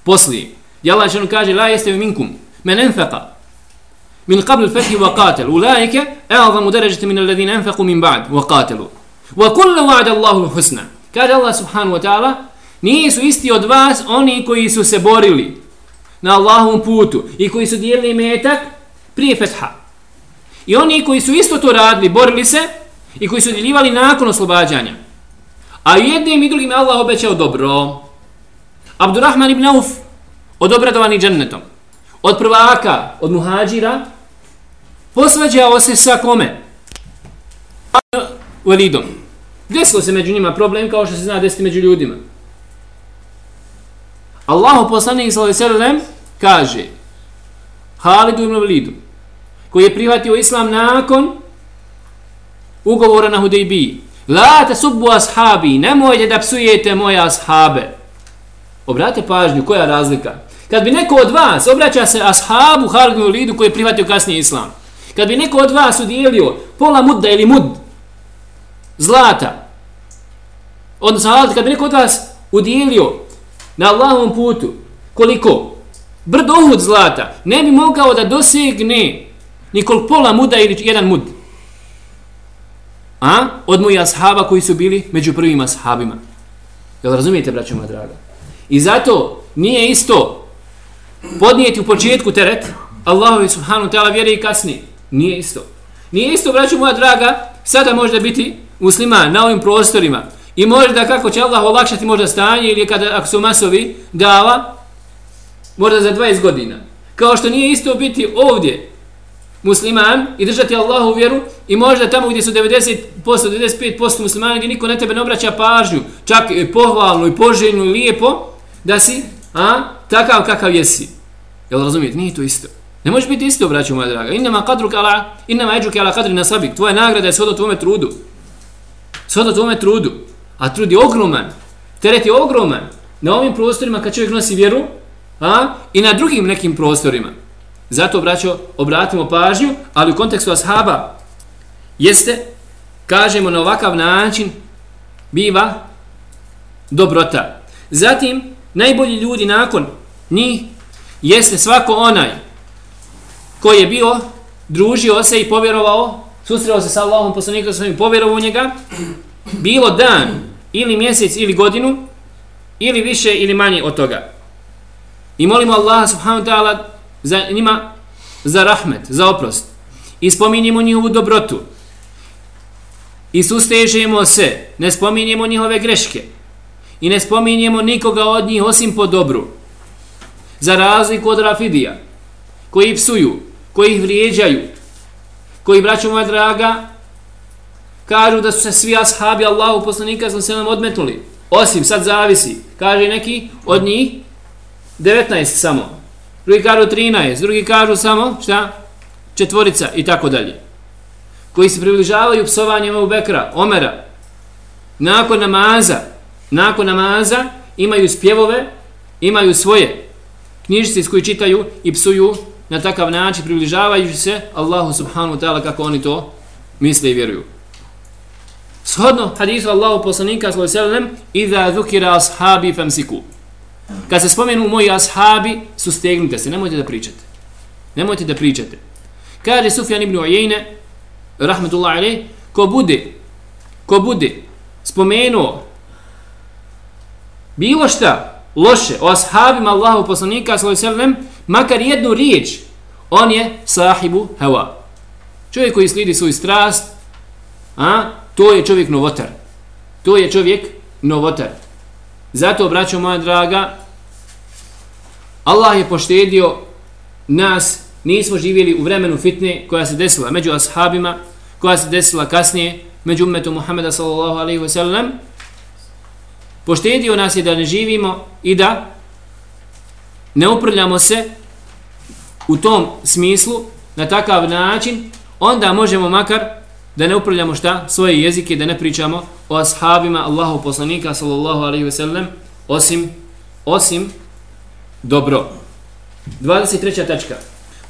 poslije. I Allah što kaže, la jeste minkum, men enfeqa, min qabl fethi wa qatel, u lajke, e'adhamu deređete min alladhina enfequ min ba'd wa qatelu. Wa kullu wa'da Allahu husna. Kaže Allah subhanahu wa ta'ala, Nisu isti od vas oni koji su se borili na Allahovom putu i koji su dijelili metak prije fetha. I oni koji su isto to radili, borili se i koji su dijelivali nakon oslobađanja. A jednim i drugim Allah obećao dobro. Abdurrahman ibn Auf od obradovanih džennetom. Od prvaka, od muhađira, posvađao se sa kome? Walidom. Desilo se među njima problem kao što se zna desiti među ljudima. Allahu poslanik sallallahu alejhi ve sellem kaže Halidu ibn Walid koji je prihvatio islam nakon ugovora na Hudejbiji. La tasubbu ashabi, nemojte da psujete moje ashabe. Obratite pažnju, koja je razlika? Kad bi neko od vas obraća se ashabu Halidu Lidu koji je prihvatio kasnije islam. Kad bi neko od vas udijelio pola mudda ili mud zlata, odnosno kad bi neko od vas udijelio na Allahovom putu, koliko? Brd Ohud zlata ne bi mogao da dosegne nikol pola muda ili jedan mud. A? Od mojih ashaba koji su bili među prvim ashabima. Jel razumijete, braćo moja draga? I zato nije isto podnijeti u početku teret Allahovi subhanu ta'ala vjere i kasni. Nije isto. Nije isto, braću moja draga, sada može biti musliman na ovim prostorima I možda kako će Allah olakšati možda stanje ili kada ako su masovi dava možda za 20 godina. Kao što nije isto biti ovdje musliman i držati Allahu vjeru i možda tamo gdje su 90%, 95% muslimana gdje niko na tebe ne obraća pažnju, čak i pohvalno i poželjno i lijepo, da si a, takav kakav jesi. Jel razumijete? Nije to isto. Ne može biti isto, braćo moja draga. Innama kadru kala, innama eđu ala kadri nasabik. Tvoja nagrada je svoda tvome trudu. Svoda tvome trudu. A trud je ogroman. Teret je ogroman. Na ovim prostorima kad čovjek nosi vjeru, a, i na drugim nekim prostorima. Zato, braćo, obratimo pažnju, ali u kontekstu ashaba jeste, kažemo na ovakav način, biva dobrota. Zatim, najbolji ljudi nakon njih jeste svako onaj koji je bio, družio se i povjerovao, susreo se sa Allahom poslanikom svojim, povjerovao u njega, bilo dan ili mjesec ili godinu ili više ili manje od toga. I molimo Allaha subhanahu wa ta'ala za njima za rahmet, za oprost. I spominjemo njihovu dobrotu. I sustežemo se, ne spominjemo njihove greške. I ne spominjemo nikoga od njih osim po dobru. Za razliku od Rafidija, koji psuju, koji ih vrijeđaju, koji, braćo moja draga, kažu da su se svi ashabi Allahu poslanika sa selam odmetnuli. Osim, sad zavisi, kaže neki od njih 19 samo. Drugi kažu 13, drugi kažu samo, šta? Četvorica i tako dalje. Koji se približavaju psovanjem u Bekra, Omera. Nakon namaza, nakon namaza imaju spjevove, imaju svoje knjižice koji čitaju i psuju na takav način približavajući se Allahu subhanahu wa ta'ala kako oni to misle i vjeruju. Shodno hadisu Allahu poslanika sallallahu alejhi ve sellem: "Iza zukira ashabi famsiku." Kad se spomenu moji ashabi, sustegnite se, nemojte da pričate. Nemojte da pričate. Kaže Sufjan ibn Uyeyne, rahmetullahi alejhi, ko bude ko bude spomenuo bilo šta loše o ashabima Allahu poslanika sallallahu alejhi ve sellem, makar jednu riječ, on je sahibu hawa. Čovjek koji slidi svoju strast, a To je čovjek novotar. To je čovjek novotar. Zato, braćo moja draga, Allah je poštedio nas, nismo živjeli u vremenu fitne koja se desila među ashabima, koja se desila kasnije među umetu Muhammeda sallallahu alaihi wa sallam Poštedio nas je da ne živimo i da ne uprljamo se u tom smislu na takav način, onda možemo makar da ne upravljamo šta svoje jezike da ne pričamo o ashabima Allahu poslanika sallallahu alejhi ve sellem osim osim dobro 23. tačka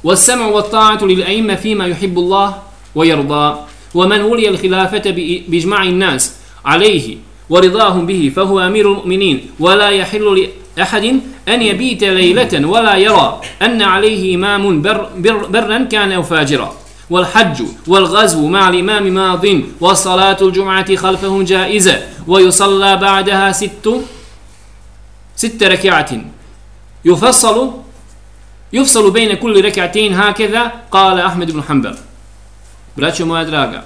والسمع والطاعة للأئمة فيما يحب الله ويرضى ومن ولي الخلافة بإجماع الناس عليه ورضاهم به فهو أمير المؤمنين. ولا يحل لأحد أن يبيت ليلة ولا يرى أن عليه إمام بر بر برا كان أو فاجرا والحج والغزو مع الإمام ماض وصلاة الجمعة خلفه جائزة ويصلى بعدها ست ست ركعات يفصل يفصل بين كل ركعتين هكذا قال أحمد بن حنبل. Braćo moja draga,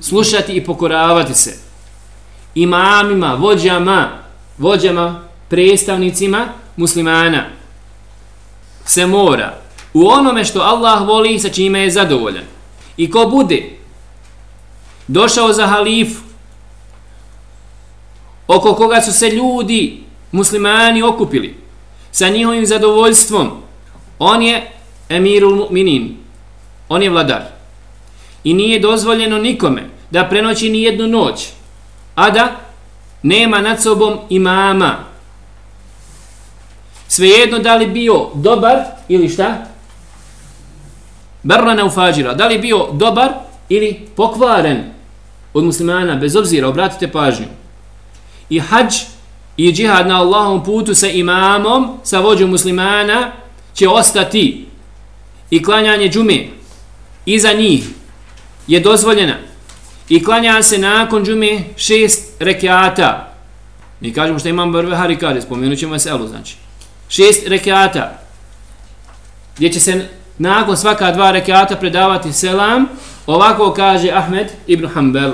slušati i pokoravati se. Imamima, vođama, vođama, predstavnicima muslimana. Se mora. U onome što Allah voli sa čime je zadovoljan. I ko bude došao za halifu oko koga su se ljudi muslimani okupili sa njihovim zadovoljstvom on je emirul mu'minin. On je vladar i nije dozvoljeno nikome da prenoći ni jednu noć a da nema nad sobom imama. Svejedno da li bio dobar ili šta? Barna ufađira da li bio dobar ili pokvaren od muslimana bez obzira obratite pažnju. I hađ i džihad na Allahom putu sa imamom, sa vođom muslimana, će ostati i klanjanje džume iza njih je dozvoljena i klanja se nakon džume šest rekiata. Mi kažemo što imam Barbehari kaže, spomenut ćemo se, znači. Šest rekiata gdje će se nakon svaka dva rekiata predavati selam, ovako kaže Ahmed ibn Hanbel.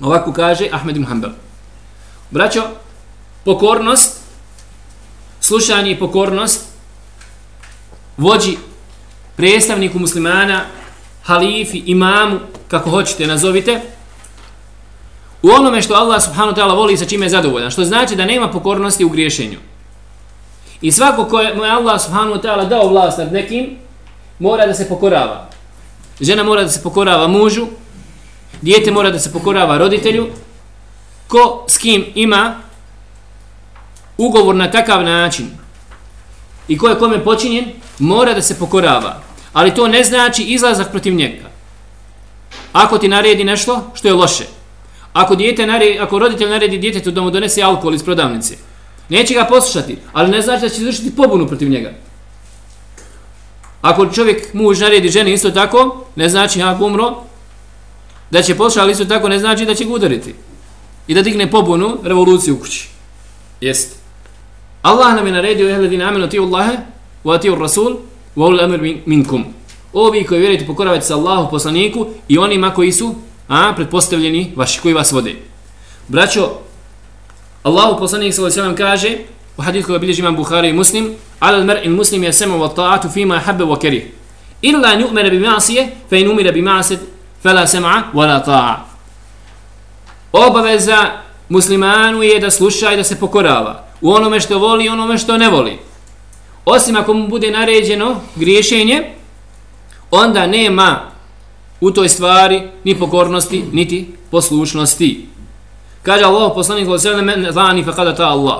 Ovako kaže Ahmed ibn Hanbel. Braćo, pokornost, slušanje i pokornost vođi predstavniku muslimana, halifi, imamu, kako hoćete nazovite, u onome što Allah subhanahu ta'ala voli sa čime je zadovoljan, što znači da nema pokornosti u griješenju. I svako ko je Allah subhanahu ta'ala dao vlast nad nekim, mora da se pokorava. Žena mora da se pokorava mužu, dijete mora da se pokorava roditelju, ko s kim ima ugovor na takav način i ko je kome počinjen, mora da se pokorava. Ali to ne znači izlazak protiv njega. Ako ti naredi nešto što je loše, ako, dijete naredi, ako roditelj naredi djetetu da mu donese alkohol iz prodavnice, neće ga poslušati, ali ne znači da će izvršiti pobunu protiv njega. Ako čovjek muž naredi ženi isto tako, ne znači ako umro, da će poslušati, ali isto tako ne znači da će ga udariti i da digne pobunu, revoluciju u kući. Jest. Allah nam je naredio ehledin amenu ti Allahe, wa tiju Rasul, wa ul minkum. Ovi koji vjerujete pokoravajte se Allahu poslaniku i onima koji su a, pretpostavljeni vaši koji vas vode. Braćo, Allahu poslanik sallallahu alejhi ve kaže u hadithu koji bilježi imam Buhari i Muslim, ala al il muslim je wa ta'atu fima habba wa karih." Illa an nu'mene bi ma'siyah, fa in umira bi ma'siyah fala sam'a wa la ta'a obaveza muslimanu je da sluša i da se pokorava u onome što voli i onome što ne voli. Osim ako mu bude naređeno griješenje, onda nema u toj stvari ni pokornosti, niti poslušnosti. Kaže Allah, poslanik Allah, sallam, men zani fa kada ta Allah.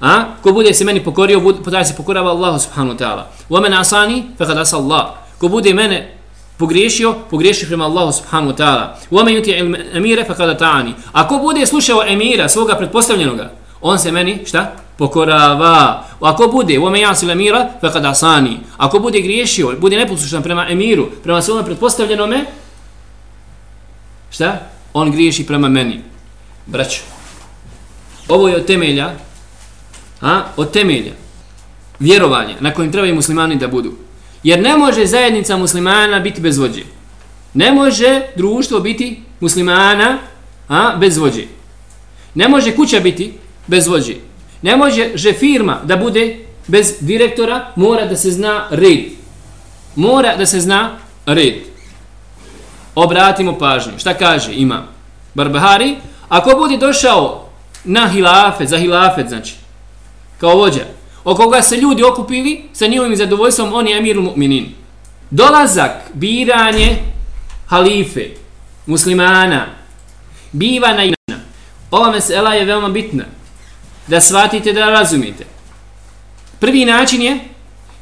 A? Ko bude se meni pokorio, bude, taj se pokorava Allah subhanahu wa ta'ala. Wa men asani fa kada sa Allah. Ko bude mene pogriješio, pogriješio prema Allahu subhanahu wa ta'ala. Wa man yuti emire fa kada ta'ani. Ako bude slušao emira svoga pretpostavljenoga, on se meni, šta? Pokorava. Ako bude, u man yasi emira fa kada sani. Ako bude griješio, bude neposlušan prema emiru, prema svom pretpostavljenome, šta? On griješi prema meni. Braćo, ovo je od temelja, a, od temelja, vjerovanja na kojim trebaju muslimani da budu. Jer ne može zajednica muslimana biti bez vođe. Ne može društvo biti muslimana a, bez vođe. Ne može kuća biti bez vođe. Ne može že firma da bude bez direktora, mora da se zna red. Mora da se zna red. Obratimo pažnju. Šta kaže ima Barbahari? Ako bude došao na hilafet, za hilafet, znači, kao vođa, o koga se ljudi okupili sa njihovim zadovoljstvom, on je emir mu'minin. Dolazak, biranje halife, muslimana, biva na imena. Ova mesela je veoma bitna. Da shvatite, da razumite. Prvi način je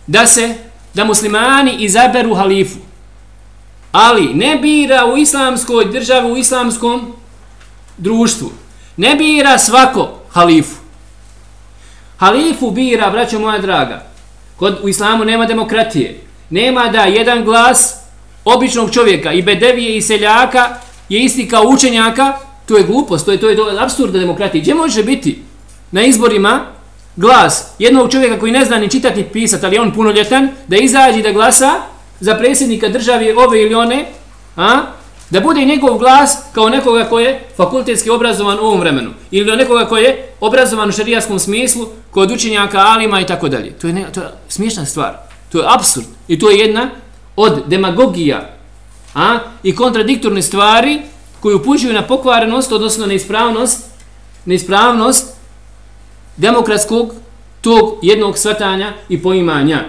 da se, da muslimani izaberu halifu. Ali ne bira u islamskoj državi, u islamskom društvu. Ne bira svako halifu. Halifu bira, braćo moja draga, kod u islamu nema demokratije. Nema da jedan glas običnog čovjeka i bedevije i seljaka je isti kao učenjaka, to je glupost, to je, to je, to je absurda demokratije. Gdje može biti na izborima glas jednog čovjeka koji ne zna ni čitati ni pisati, ali on punoljetan, da izađi da glasa za predsjednika države ove ili one, a? Da bude njegov glas kao nekoga ko je fakultetski obrazovan u ovom vremenu. Ili nekoga ko je obrazovan u šarijaskom smislu, kod učenjaka, alima i tako dalje. To je, ne, to je smiješna stvar. To je absurd. I to je jedna od demagogija a, i kontradiktorne stvari koji upućuju na pokvarenost, odnosno na ispravnost, na ispravnost demokratskog tog jednog svatanja i poimanja.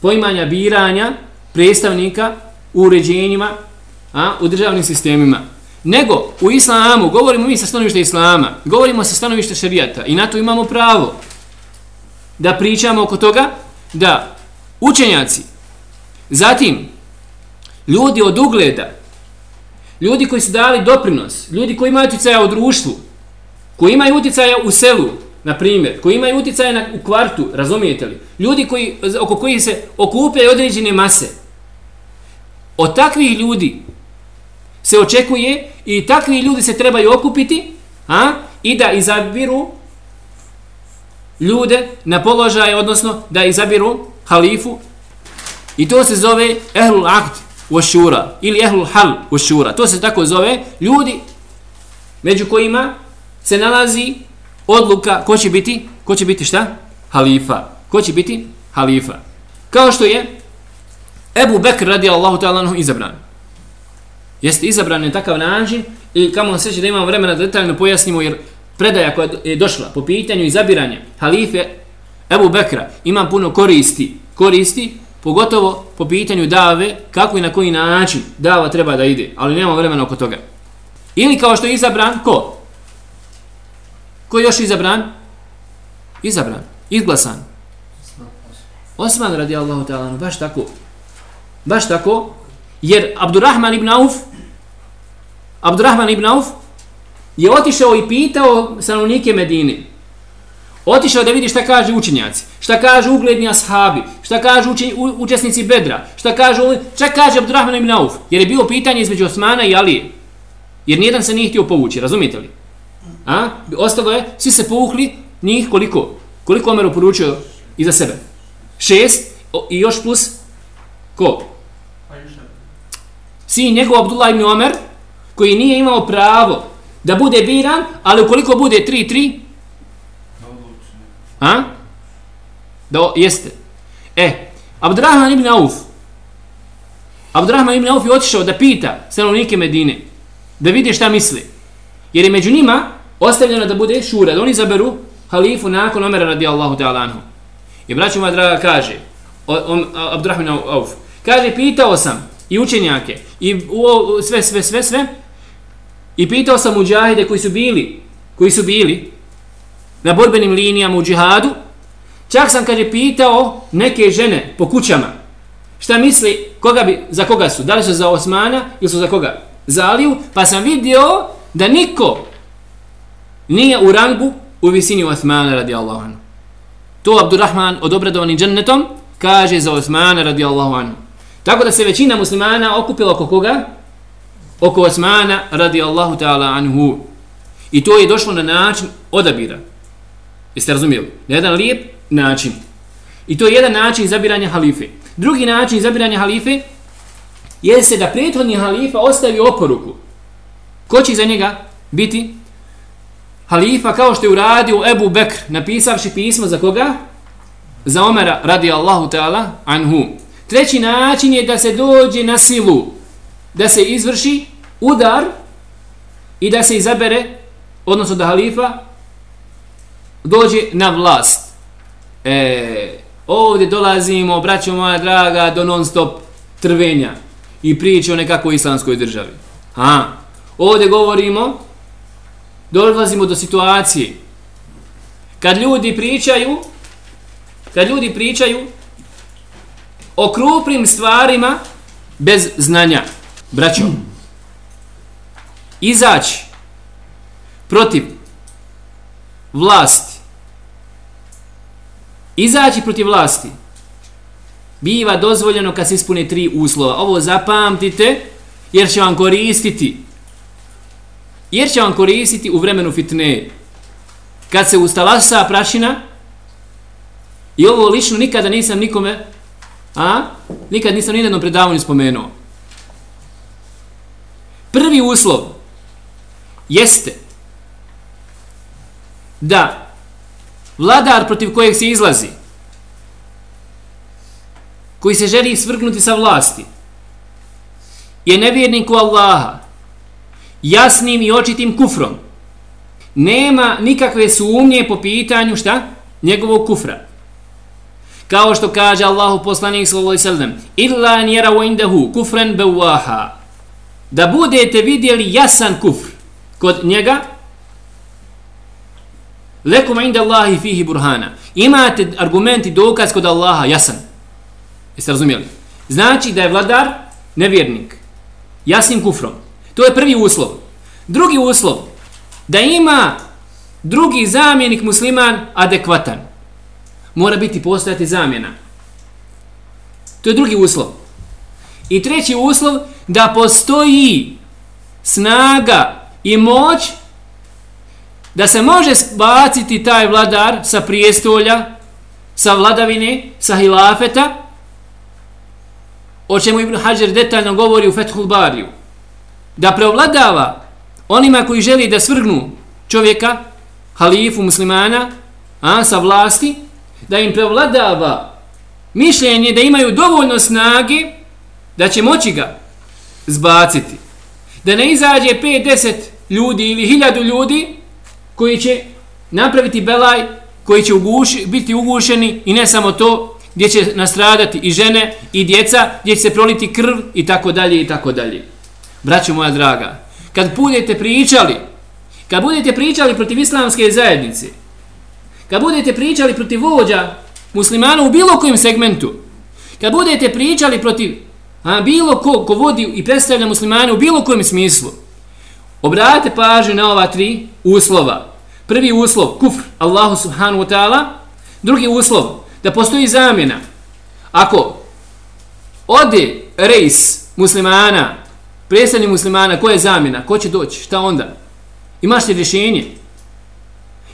Poimanja biranja predstavnika u uređenjima, a, u državnim sistemima. Nego u islamu, govorimo mi sa stanovišta islama, govorimo sa stanovišta šarijata i na to imamo pravo da pričamo oko toga da učenjaci, zatim ljudi od ugleda, ljudi koji su dali doprinos, ljudi koji imaju utjecaja u društvu, koji imaju utjecaja u selu, na primjer, koji imaju utjecaje na, u kvartu, razumijete li? Ljudi koji, oko kojih se okupljaju određene mase. Od takvih ljudi se očekuje i takvi ljudi se trebaju okupiti a, i da izabiru ljude na položaje, odnosno da izabiru halifu i to se zove ehlul akt u ili ehlul hal u. To se tako zove ljudi među kojima se nalazi odluka ko će biti, ko će biti šta? Halifa. Ko će biti? Halifa. Kao što je Ebu Bekr radi Allahu ta'ala izabran. Jeste izabran je takav način i kamo se da imamo vremena da detaljno pojasnimo jer predaja koja je došla po pitanju izabiranja halife Ebu Bekra ima puno koristi, koristi pogotovo po pitanju dave kako i na koji način dava treba da ide, ali nemamo vremena oko toga. Ili kao što je izabran, ko? Ko je još izabran? Izabran, izglasan. Osman radi Allahu ta'ala, baš tako. Baš tako, jer Abdurrahman ibn Auf Abdurrahman ibn Auf je otišao i pitao stanovnike Medine. Otišao da vidi šta kaže učenjaci, šta kaže ugledni ashabi, šta kaže u, učesnici Bedra, šta kaže, šta kaže Abdurrahman ibn Auf, jer je bilo pitanje između Osmana i Alije. Jer nijedan se nije htio povući, razumijete li? A? Ostalo je, svi se povukli, njih koliko? Koliko Omer oporučio iza sebe? Šest i još plus ko? Sin njegov Abdullah ibn Omer, koji nije imao pravo da bude biran, ali ukoliko bude 3-3, a? Da, jeste. E, Abdurrahman ibn Auf, Abdurrahman ibn Auf je otišao da pita stanovnike Medine, da vidi šta misli. Jer je među njima ostavljeno da bude šura, da oni zaberu halifu nakon Omera radijallahu ta'ala anhu. I braću moja draga kaže, Abdurrahman Auf, kaže, pitao sam i učenjake, i o, sve, sve, sve, sve, I pitao sam muđahide koji su bili, koji su bili na borbenim linijama u džihadu, čak sam kaže, pitao neke žene po kućama, šta misli, koga bi, za koga su, da li su za Osmana ili su za koga? Za Aliju, pa sam vidio da niko nije u rangu u visini Osmana radi Allahu anhu. To Abdurrahman odobradovani džennetom kaže za Osmana radi Allahu anhu. Tako da se većina muslimana okupila oko koga? oko Osmana radi Allahu ta'ala anhu. I to je došlo na način odabira. Jeste razumijeli? Na jedan lijep način. I to je jedan način izabiranja halife. Drugi način izabiranja halife je se da prethodni halifa ostavi oporuku. Ko će za njega biti? Halifa kao što je uradio Ebu Bekr napisavši pismo za koga? Za Omera radi Allahu ta'ala anhu. Treći način je da se dođe na silu da se izvrši udar i da se izabere, odnosno da halifa dođe na vlast. E, ovdje dolazimo, braćo moja draga, do non stop trvenja i priče o nekakvoj islamskoj državi. Ha. Ovdje govorimo, dolazimo do situacije kad ljudi pričaju kad ljudi pričaju o krupnim stvarima bez znanja. Braćo, izaći protiv vlasti, izaći protiv vlasti, biva dozvoljeno kad se ispune tri uslova. Ovo zapamtite, jer će vam koristiti. Jer će vam koristiti u vremenu fitne. Kad se ustalasa prašina, i ovo lično nikada nisam nikome, a? Nikad nisam ni jednom predavanju spomenuo. Prvi uslov jeste da vladar protiv kojeg se izlazi koji se želi svrgnuti sa vlasti je nevjernik u Allaha jasnim i očitim kufrom. Nema nikakve sumnje po pitanju šta? njegovog kufra. Kao što kaže Allahu poslanik sallallahu alejhi ve sellem illa an yara indahu kufran bawaha. Da budete vidjeli jasan kufr kod njega lekum inda Allahi fihi burhana. Imate argument i dokaz kod Allaha jasan. Jeste razumjeli znači da je vladar nevjernik. Jasnim kufrom to je prvi uslov drugi uslov da ima drugi zamjenik musliman adekvatan mora biti postojati zamjena. To je drugi uslov. I treći uslov, da postoji snaga i moć da se može spaciti taj vladar sa prijestolja, sa vladavine, sa hilafeta, o čemu Ibn Hajar detaljno govori u Fethul Bariju, da preovladava onima koji želi da svrgnu čovjeka, halifu muslimana, a, sa vlasti, da im prevladava mišljenje da imaju dovoljno snage da će moći ga zbaciti. Da ne izađe 5-10 ljudi ili 1000 ljudi koji će napraviti belaj, koji će uguši, biti ugušeni i ne samo to, gdje će nastradati i žene i djeca, gdje će se proliti krv i tako dalje i tako dalje. Braćo moja draga, kad budete pričali, kad budete pričali protiv islamske zajednice, kad budete pričali protiv vođa muslimana u bilo kojem segmentu, kad budete pričali protiv a, bilo ko, ko vodi i predstavlja muslimane u bilo kojem smislu, obratite pažnju na ova tri uslova. Prvi uslov, kufr, Allahu subhanu wa ta'ala. Drugi uslov, da postoji zamjena. Ako ode rejs muslimana, predstavlja muslimana, ko je zamjena, ko će doći, šta onda? Imaš li rješenje?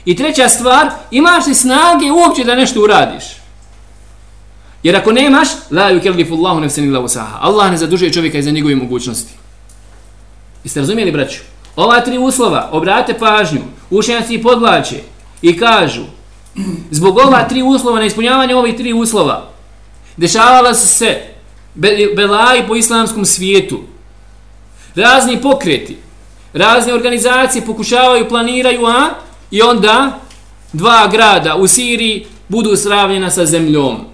I treća stvar, imaš li snage uopće da nešto uradiš? Jer ako nemaš, la yukellifu Allahu nafsan illa wusaha. Allah ne zadužuje čovjeka za njegove mogućnosti. Jeste razumjeli, braću? Ova tri uslova, obrate pažnju, učenjaci i podlače i kažu, zbog ova tri uslova, na ispunjavanje ovih tri uslova, dešavala su se belaji po islamskom svijetu, razni pokreti, razne organizacije pokušavaju, planiraju, a I onda dva grada u Siriji budu sravljena sa zemljom.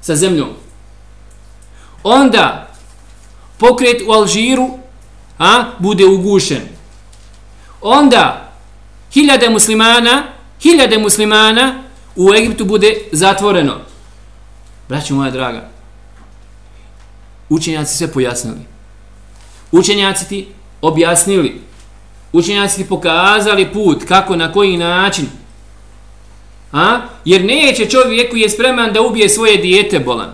Sa zemljom. Onda pokret u Alžiru a, bude ugušen. Onda hiljade muslimana, hiljade muslimana u Egiptu bude zatvoreno. Braćo moja draga, učenjaci sve pojasnili. Učenjaci ti objasnili učenjaci ti pokazali put kako, na koji način. A? Jer neće čovjek koji je spreman da ubije svoje dijete bolan.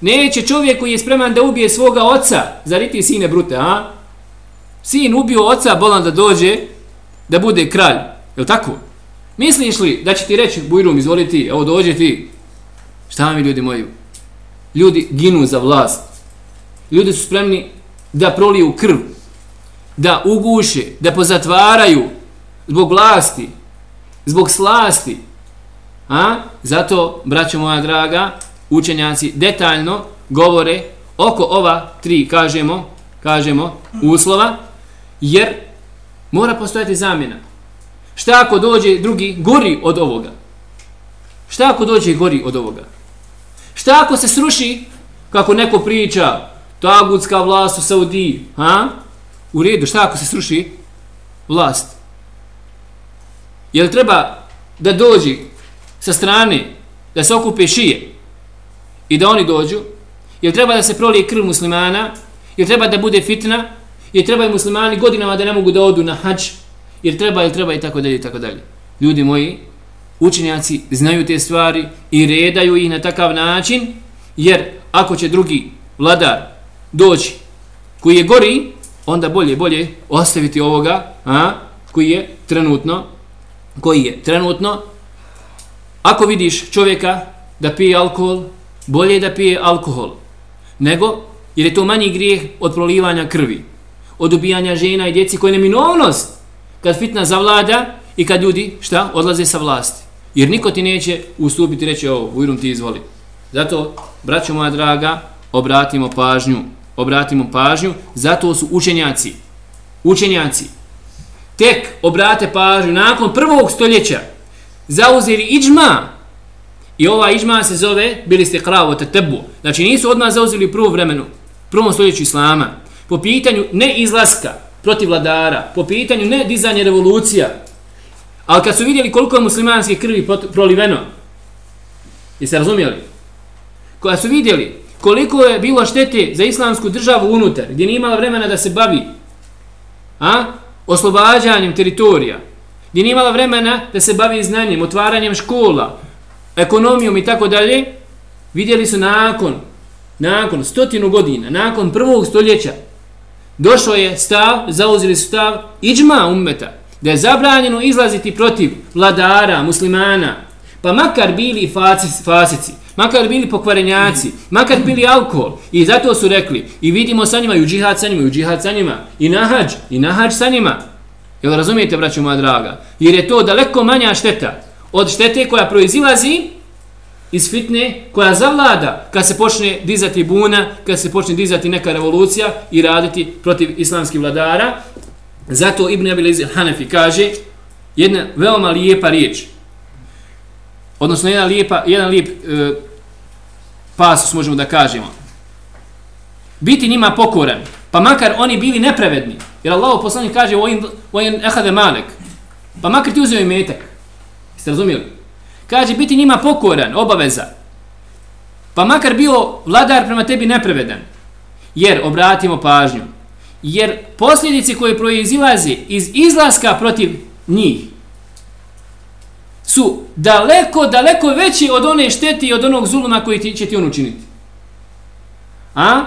Neće čovjek koji je spreman da ubije svoga oca. Zar ti sine brute, a? Sin ubio oca bolan da dođe da bude kralj. Je tako? Misliš li da će ti reći, Bujrum, izvoli ti, evo dođe ti. Šta mi ljudi moji? Ljudi ginu za vlast. Ljudi su spremni da proliju krv da uguše, da pozatvaraju zbog vlasti, zbog slasti. A? Zato, braćo moja draga, učenjaci detaljno govore oko ova tri, kažemo, kažemo, uslova, jer mora postojati zamjena. Šta ako dođe drugi gori od ovoga? Šta ako dođe gori od ovoga? Šta ako se sruši, kako neko priča, tagutska vlast u Saudiji, ha? U redu, šta ako se sruši vlast? Jel treba da dođi sa strane, da se okupe šije i da oni dođu? Jel treba da se prolije krv muslimana? Jel treba da bude fitna? Jel treba i muslimani godinama da ne mogu da odu na hađ? Jel treba, jel treba i tako dalje i tako dalje. Ljudi moji, učenjaci znaju te stvari i redaju ih na takav način, jer ako će drugi vladar doći koji je gori, onda bolje bolje ostaviti ovoga a, koji je trenutno koji je trenutno ako vidiš čovjeka da pije alkohol bolje da pije alkohol nego jer je to manji grijeh od prolivanja krvi od ubijanja žena i djeci koje je neminovnost kad fitna zavlada i kad ljudi šta odlaze sa vlasti. Jer niko ti neće ustupiti reći ovo, ujrum ti izvoli. Zato, braćo moja draga, obratimo pažnju, obratimo pažnju, zato su učenjaci, učenjaci, tek obrate pažnju nakon prvog stoljeća, zauzeli iđma, i ova iđma se zove, bili ste kravo te tebu, znači nisu odmah zauzeli u prvom vremenu, prvom stoljeću Islama, po pitanju ne izlaska protiv vladara, po pitanju ne dizanja revolucija, ali kad su vidjeli koliko je muslimanske krvi proliveno, jeste razumijeli? Kada su vidjeli koliko je bilo štete za islamsku državu unutar, gdje nije imala vremena da se bavi a? oslobađanjem teritorija, gdje nije imala vremena da se bavi znanjem, otvaranjem škola, ekonomijom i tako dalje, vidjeli su nakon, nakon stotinu godina, nakon prvog stoljeća, došao je stav, zauzili su stav, iđma ummeta, da je zabranjeno izlaziti protiv vladara, muslimana, pa makar bili fasici, fasici makar bili pokvarenjaci, makar bili alkohol, i zato su rekli, i vidimo sa njima, i u džihad sa njima, i u džihad sa njima, i na hađ, i na hađ sa njima. Jel razumijete, braću moja draga? Jer je to daleko manja šteta od štete koja proizilazi iz fitne, koja zavlada kad se počne dizati buna, kad se počne dizati neka revolucija i raditi protiv islamskih vladara. Zato Ibn Abil Hanefi kaže jedna veoma lijepa riječ, odnosno jedna lijepa, jedan lijep e, pasus možemo da kažemo. Biti njima pokoran, pa makar oni bili nepravedni, jer Allah poslanik kaže vojen ehade malek, pa makar ti uzeo i metak. Jeste razumijeli? Kaže biti njima pokoran, obaveza, pa makar bio vladar prema tebi nepravedan, jer, obratimo pažnju, jer posljedice koje proizilaze iz izlaska protiv njih, su daleko, daleko veći od one šteti i od onog zuluma koji ti, će ti on učiniti. A?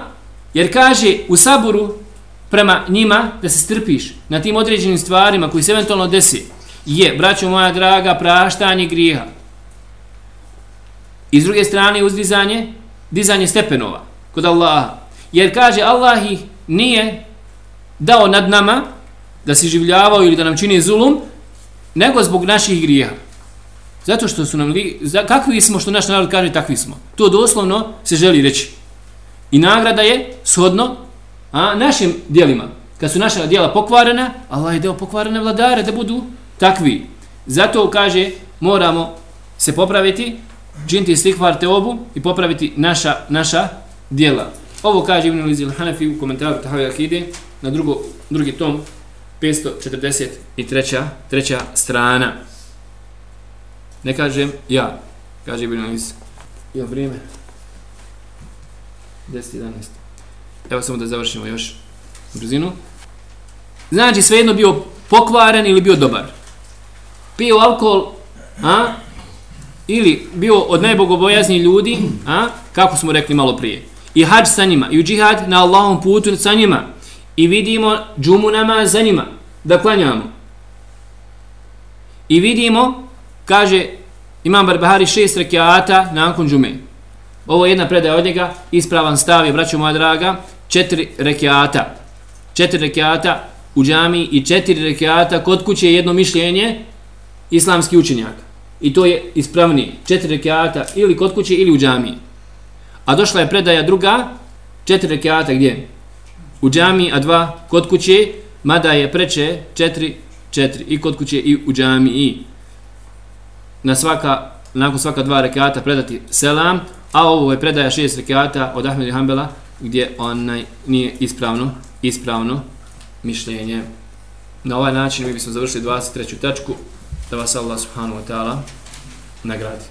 Jer kaže u saboru prema njima da se strpiš na tim određenim stvarima koji se eventualno desi je, braćo moja draga, praštanje grijeha. I s druge strane uzdizanje, dizanje stepenova kod Allaha. Jer kaže Allah ih nije dao nad nama da se življavao ili da nam čini zulum, nego zbog naših grijeha. Zato što su nam li, za, kakvi smo što naš narod kaže takvi smo. To doslovno se želi reći. I nagrada je shodno a, našim dijelima. Kad su naša dijela pokvarena, Allah je deo pokvarene vladare da budu takvi. Zato kaže moramo se popraviti, džinti stikvar te obu i popraviti naša, naša dijela. Ovo kaže Ibn Lizil Hanefi u komentaru Tahavi Akide na drugo, drugi tom 543. treća strana. Ne kažem ja, kaže Ibn Alis. Je vrijeme? 10.11. Evo samo da završimo još brzinu. Znači svejedno bio pokvaren ili bio dobar. Pio alkohol, a? Ili bio od najbogobojaznijih ljudi, a? Kako smo rekli malo prije. I hađ sa njima, i u džihad na Allahom putu sa njima. I vidimo džumu nama za njima, da klanjamo. I vidimo kaže Imam Barbahari šest rekiata nakon džume. Ovo je jedna predaja od njega, ispravan stav je, braću moja draga, četiri rekiata. Četiri rekiata u džami i četiri rekiata kod kuće je jedno mišljenje islamski učenjak. I to je ispravnije. Četiri rekiata ili kod kuće ili u džami. A došla je predaja druga, četiri rekiata gdje? U džami, a dva kod kuće, mada je preče četiri, četiri i kod kuće i u džami i na svaka, nakon svaka dva rekata predati selam, a ovo je predaja šest rekata od Ahmed i Hanbala, gdje onaj nije ispravno, ispravno mišljenje. Na ovaj način mi bismo završili 23. tačku, da vas Allah subhanahu wa ta'ala nagradi.